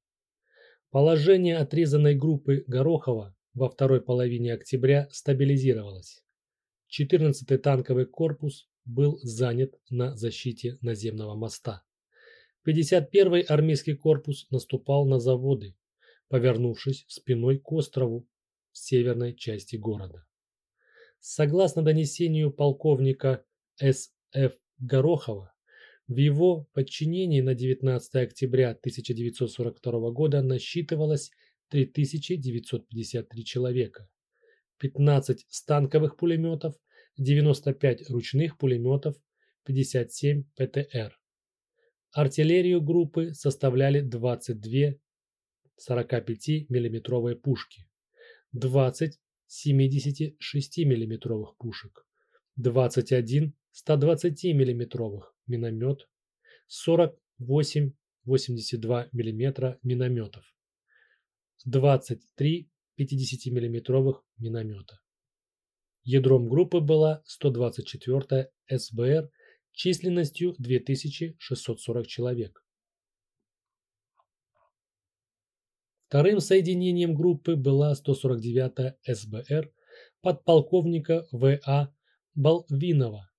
Положение отрезанной группы Горохова во второй половине октября стабилизировалось. 14-й танковый корпус был занят на защите наземного моста. 51-й армейский корпус наступал на заводы, повернувшись спиной к острову в северной части города. Согласно донесению полковника С.Ф. Горохова, в его подчинении на 19 октября 1942 года насчитывалось 3953 человека, 15 станковых пулеметов, 95 ручных пулеметов, 57 ПТР. Артиллерию группы составляли 22 45 миллиметровые пушки, 20 76 миллиметровых пушек, 21 120 миллиметровых миномет, 48 82 мм минометов, 23 50 миллиметровых миномета. Ядром группы была 124-я СБР численностью 2640 человек. Вторым соединением группы была 149-я СБР подполковника В.А. Балвинова.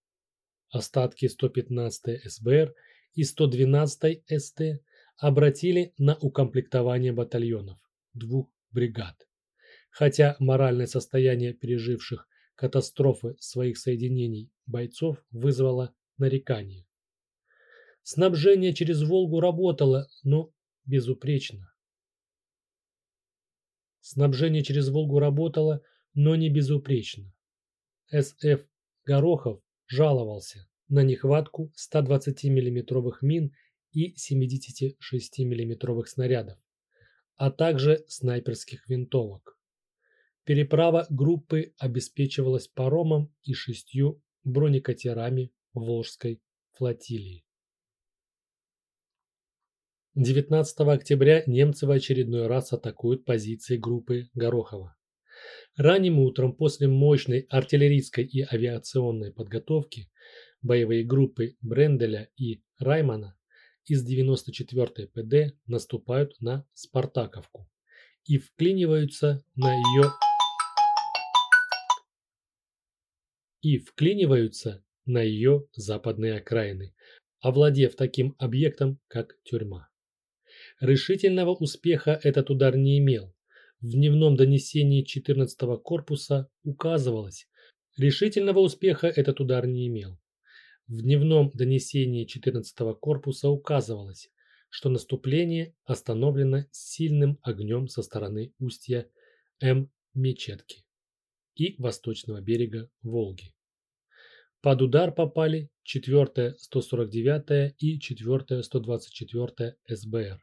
Остатки 115-й СБР и 112-й СТ обратили на укомплектование батальонов двух бригад. Хотя моральное состояние переживших катастрофы своих соединений бойцов вызвало нарекания. Снабжение через Волгу работало, но безупречно. Снабжение через Волгу работало, но не безупречно. С.Ф. Горохов жаловался на нехватку 120 миллиметровых мин и 76 миллиметровых снарядов, а также снайперских винтовок. Переправа группы обеспечивалась паромом и шестью бронекатерами Волжской флотилии. 19 октября немцы в очередной раз атакуют позиции группы Горохова. Ранним утром после мощной артиллерийской и авиационной подготовки боевые группы Бренделя и Раймана из 94-й ПД наступают на Спартаковку и вклиниваются на ее и вклиниваются на ее западные окраины, овладев таким объектом, как тюрьма. Решительного успеха этот удар не имел. В дневном донесении 14-го корпуса указывалось, решительного успеха этот удар не имел. В дневном донесении 14-го корпуса указывалось, что наступление остановлено сильным огнем со стороны устья М. Мечетки и восточного берега Волги. Под удар попали 4-я 149-я и 4-я 124-я СБР,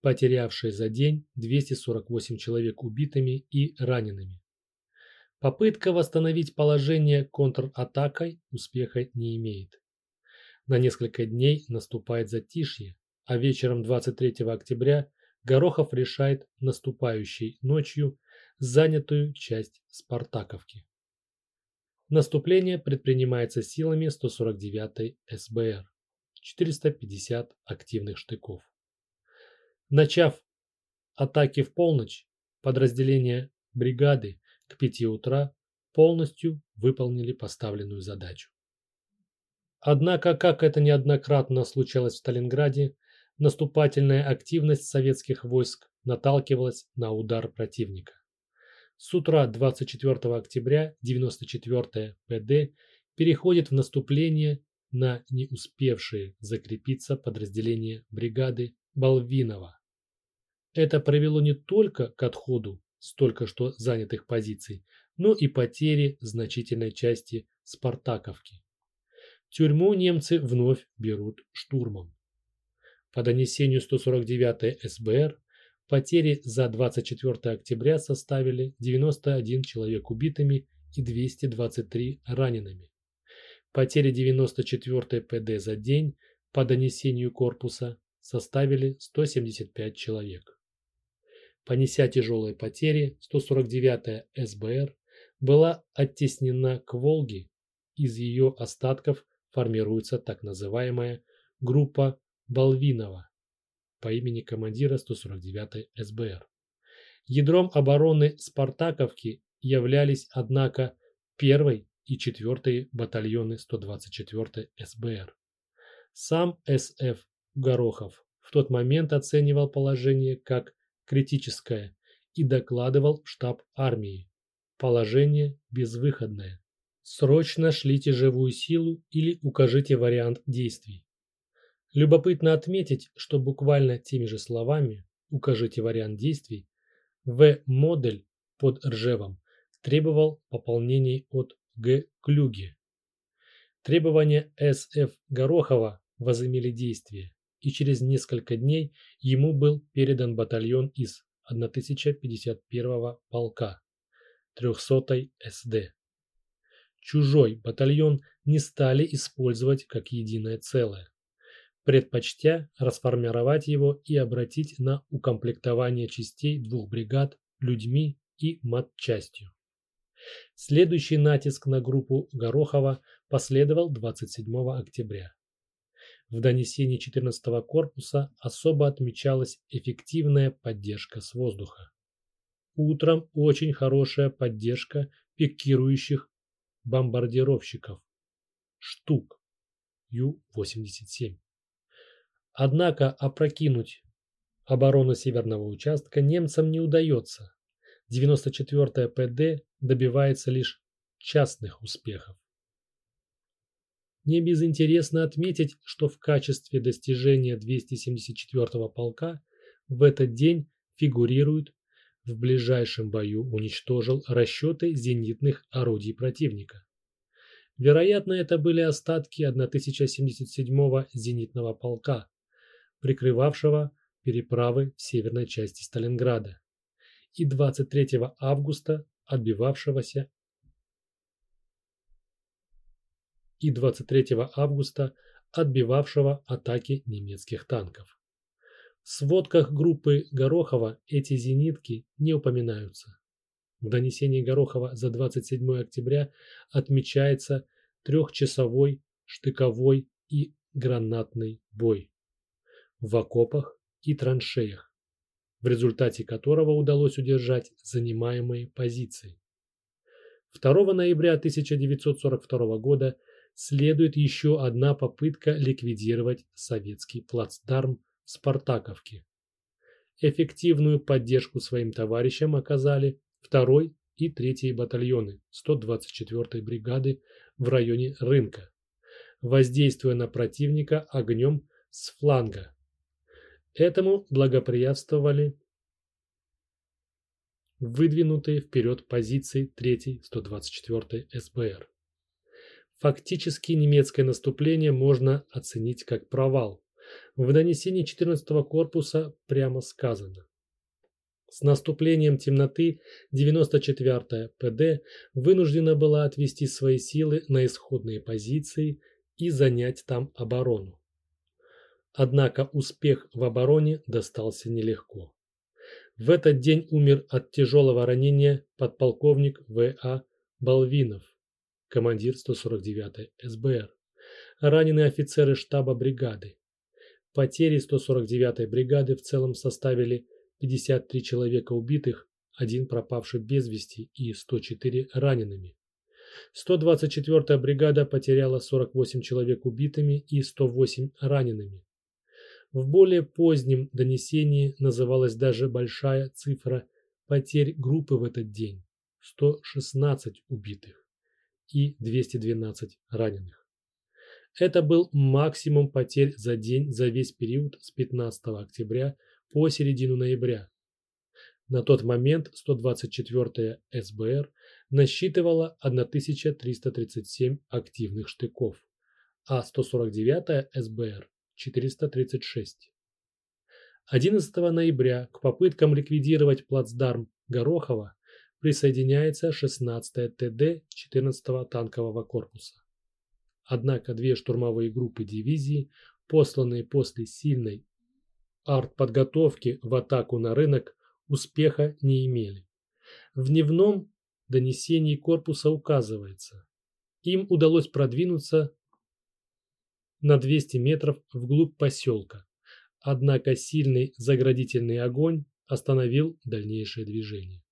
потерявшие за день 248 человек убитыми и ранеными. Попытка восстановить положение контратакой успеха не имеет. На несколько дней наступает затишье, а вечером 23 октября Горохов решает наступающей ночью занятую часть Спартаковки. Наступление предпринимается силами 149-й СБР, 450 активных штыков. Начав атаки в полночь, подразделения бригады к 5 утра полностью выполнили поставленную задачу. Однако, как это неоднократно случалось в Сталинграде, наступательная активность советских войск наталкивалась на удар противника. С утра 24 октября 94-я ПД переходит в наступление на не успевшие закрепиться подразделения бригады Балвинова. Это привело не только к отходу с только что занятых позиций, но и потере значительной части Спартаковки. Тюрьму немцы вновь берут штурмом. По донесению 149 СБР, потери за 24 октября составили 91 человек убитыми и 223 ранеными. Потери 94 ПД за день по донесению корпуса составили 175 человек. Понеся тяжелые потери, 149-я СБР была оттеснена к Волге. Из ее остатков формируется так называемая группа Балвинова по имени командира 149-й СБР. Ядром обороны Спартаковки являлись, однако, 1 и 4 батальоны 124-й СБР. Сам СФ Горохов в тот момент оценивал положение как критическое и докладывал в штаб армии. Положение безвыходное. Срочно шлите живую силу или укажите вариант действий. Любопытно отметить, что буквально теми же словами «укажите вариант действий» В. Модель под Ржевом требовал пополнений от Г. Клюге. Требования С.Ф. Горохова возымели действие, и через несколько дней ему был передан батальон из 1051 полка 300 СД чужой батальон не стали использовать как единое целое, предпочтя расформировать его и обратить на укомплектование частей двух бригад людьми и матчастью. Следующий натиск на группу Горохова последовал 27 октября. В донесении 14-го корпуса особо отмечалась эффективная поддержка с воздуха. Утром очень хорошая поддержка пикирующих бомбардировщиков штук Ю-87. Однако опрокинуть оборону северного участка немцам не удается. 94-я ПД добивается лишь частных успехов. Не безинтересно отметить, что в качестве достижения 274-го полка в этот день фигурирует в ближайшем бою уничтожил расчеты зенитных орудий противника. Вероятно, это были остатки 1077-го зенитного полка, прикрывавшего переправы в северной части Сталинграда, и 23 августа отбивавшегося и 23 августа отбивавшего атаки немецких танков. В сводках группы Горохова эти зенитки не упоминаются. В донесении Горохова за 27 октября отмечается трехчасовой штыковой и гранатный бой в окопах и траншеях, в результате которого удалось удержать занимаемые позиции. 2 ноября 1942 года следует еще одна попытка ликвидировать советский плацдарм Спартаковки. Эффективную поддержку своим товарищам оказали 2 и 3 батальоны 124-й бригады в районе рынка, воздействуя на противника огнем с фланга. Этому благоприятствовали выдвинутые вперед позиции 3-й 124-й СБР. Фактически немецкое наступление можно оценить как провал, в донесении 14-го корпуса прямо сказано. С наступлением темноты 94-я ПД вынуждена была отвести свои силы на исходные позиции и занять там оборону. Однако успех в обороне достался нелегко. В этот день умер от тяжелого ранения подполковник В.А. Балвинов, командир 149-й СБР, раненые офицеры штаба бригады, Потери 149-й бригады в целом составили 53 человека убитых один пропавший без вести и 104 ранеными. 124-я бригада потеряла 48 человек убитыми и 108 ранеными. В более позднем донесении называлась даже большая цифра потерь группы в этот день – 116 убитых и 212 раненых. Это был максимум потерь за день за весь период с 15 октября по середину ноября. На тот момент 124-я СБР насчитывала 1337 активных штыков, а 149-я СБР – 436. 11 ноября к попыткам ликвидировать плацдарм Горохова присоединяется 16-я ТД 14-го танкового корпуса. Однако две штурмовые группы дивизии, посланные после сильной артподготовки в атаку на рынок, успеха не имели. В дневном донесении корпуса указывается, им удалось продвинуться на 200 метров вглубь поселка, однако сильный заградительный огонь остановил дальнейшее движение.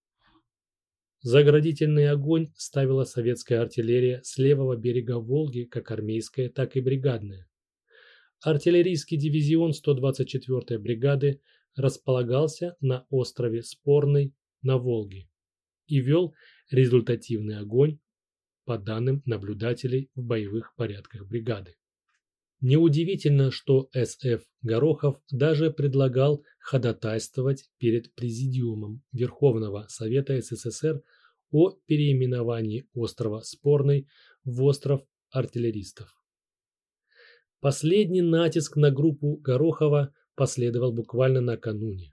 Заградительный огонь ставила советская артиллерия с левого берега Волги, как армейская, так и бригадная. Артиллерийский дивизион 124-й бригады располагался на острове Спорный на Волге и вел результативный огонь по данным наблюдателей в боевых порядках бригады. Неудивительно, что СФ Горохов даже предлагал ходатайствовать перед Президиумом Верховного Совета СССР о переименовании острова Спорный в остров артиллеристов. Последний натиск на группу Горохова последовал буквально накануне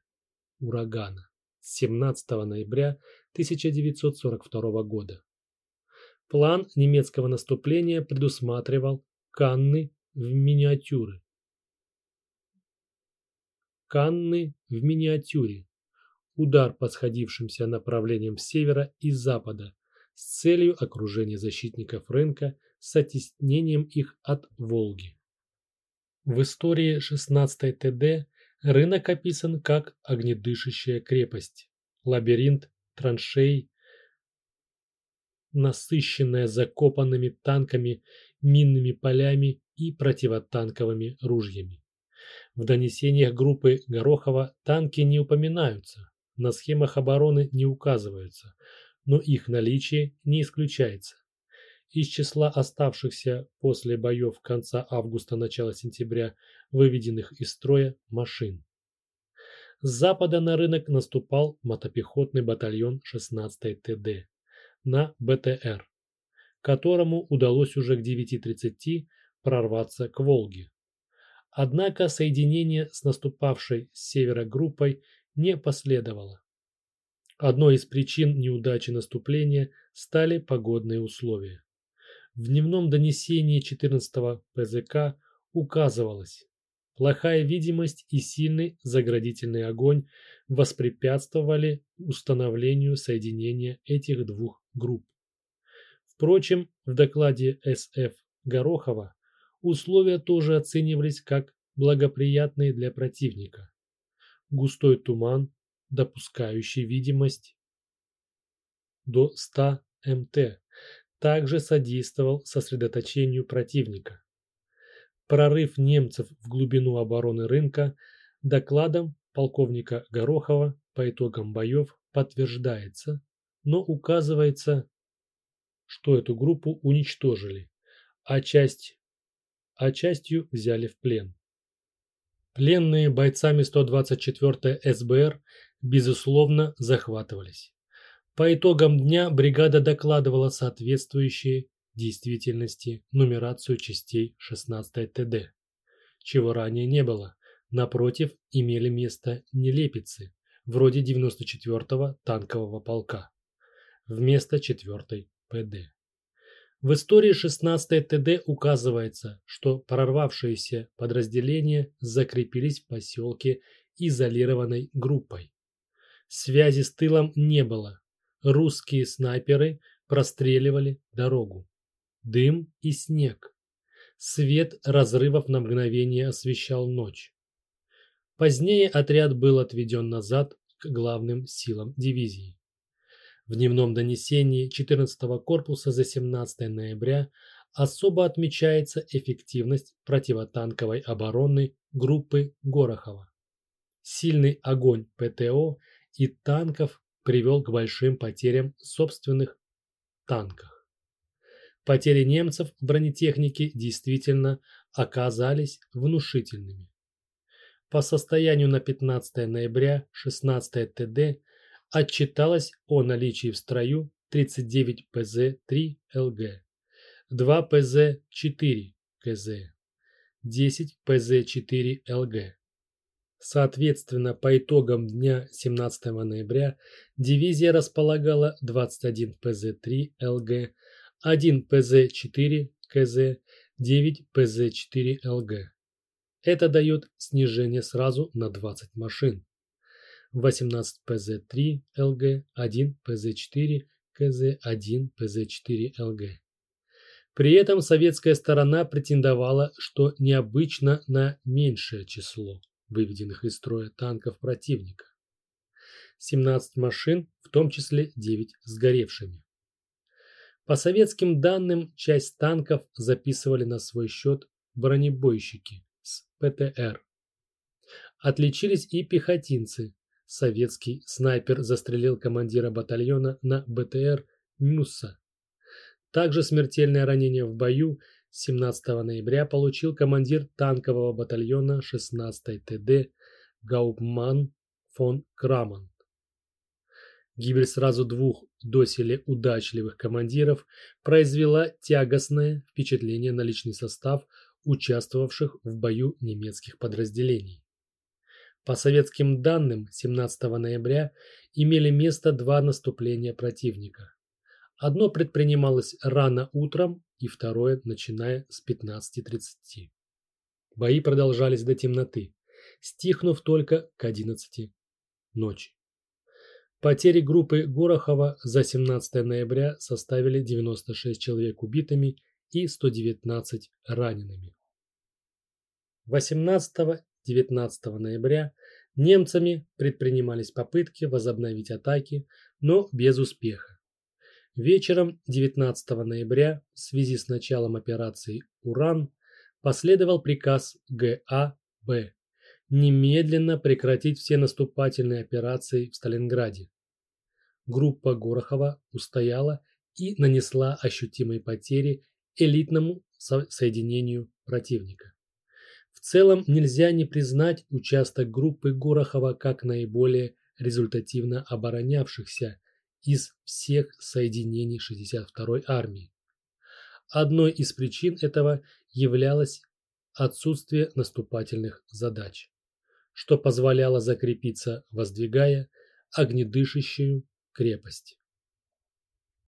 урагана 17 ноября 1942 года. План немецкого наступления предусматривал Канны в миниатюры. Канны в миниатюре. Удар по сходившимся направлениям с севера и запада с целью окружения защитников рынка с оттеснением их от Волги. В истории 16 ТД рынок описан как огнедышащая крепость, лабиринт траншей, насыщенная закопанными танками, минными полями и противотанковыми ружьями. В донесениях группы Горохова танки не упоминаются, на схемах обороны не указываются, но их наличие не исключается из числа оставшихся после боев конца августа-начала сентября выведенных из строя машин. С запада на рынок наступал мотопехотный батальон 16-й ТД на БТР, которому удалось уже к 9.30 прорваться к Волге. Однако соединение с наступавшей с севера группой не последовало. Одной из причин неудачи наступления стали погодные условия. В дневном донесении 14-го ПЗК указывалось, плохая видимость и сильный заградительный огонь воспрепятствовали установлению соединения этих двух групп. Впрочем, в докладе СФ Горохова условия тоже оценивались как благоприятные для противника. Густой туман, допускающий видимость до 100 МТ, также содействовал сосредоточению противника. Прорыв немцев в глубину обороны рынка докладом полковника Горохова по итогам боев подтверждается, но указывается, что эту группу уничтожили, а часть, а частью взяли в плен. Пленные бойцами 124-й СБР безусловно захватывались. По итогам дня бригада докладывала соответствующие действительности нумерацию частей 16 ТД, чего ранее не было. Напротив, имели место нелепицы, вроде 94-го танкового полка, вместо 4-й ПД. В истории 16 ТД указывается, что прорвавшиеся подразделения закрепились в поселке изолированной группой. Связи с тылом не было, Русские снайперы простреливали дорогу. Дым и снег. Свет разрывов на мгновение освещал ночь. Позднее отряд был отведен назад к главным силам дивизии. В дневном донесении 14-го корпуса за 17 ноября особо отмечается эффективность противотанковой обороны группы Горохова. Сильный огонь ПТО и танков привел к большим потерям собственных танках. Потери немцев в бронетехнике действительно оказались внушительными. По состоянию на 15 ноября 16 ТД отчиталось о наличии в строю 39 ПЗ-3 ЛГ, 2 ПЗ-4 КЗ, 10 ПЗ-4 ЛГ. Соответственно, по итогам дня 17 ноября дивизия располагала 21 ПЗ-3 ЛГ, 1 ПЗ-4 КЗ, 9 ПЗ-4 ЛГ. Это дает снижение сразу на 20 машин. 18 ПЗ-3 ЛГ, 1 ПЗ-4 КЗ, 1 ПЗ-4 ЛГ. При этом советская сторона претендовала, что необычно на меньшее число выведенных из строя танков противника. 17 машин, в том числе 9 сгоревшими. По советским данным, часть танков записывали на свой счет бронебойщики с ПТР. Отличились и пехотинцы. Советский снайпер застрелил командира батальона на БТР Мюсса. Также смертельное ранение в бою 17 ноября получил командир танкового батальона 16 ТД Гаупман фон Краман. Гибель сразу двух доселе удачливых командиров произвела тягостное впечатление на личный состав участвовавших в бою немецких подразделений. По советским данным, 17 ноября имели место два наступления противника. Одно предпринималось рано утром и второе начиная с 15.30. Бои продолжались до темноты, стихнув только к 11 ночи. Потери группы Горохова за 17 ноября составили 96 человек убитыми и 119 ранеными. 18-19 ноября немцами предпринимались попытки возобновить атаки, но без успеха. Вечером 19 ноября в связи с началом операции «Уран» последовал приказ ГАБ немедленно прекратить все наступательные операции в Сталинграде. Группа Горохова устояла и нанесла ощутимые потери элитному соединению противника. В целом нельзя не признать участок группы Горохова как наиболее результативно оборонявшихся из всех соединений 62-й армии. Одной из причин этого являлось отсутствие наступательных задач, что позволяло закрепиться, воздвигая огнедышащую крепость.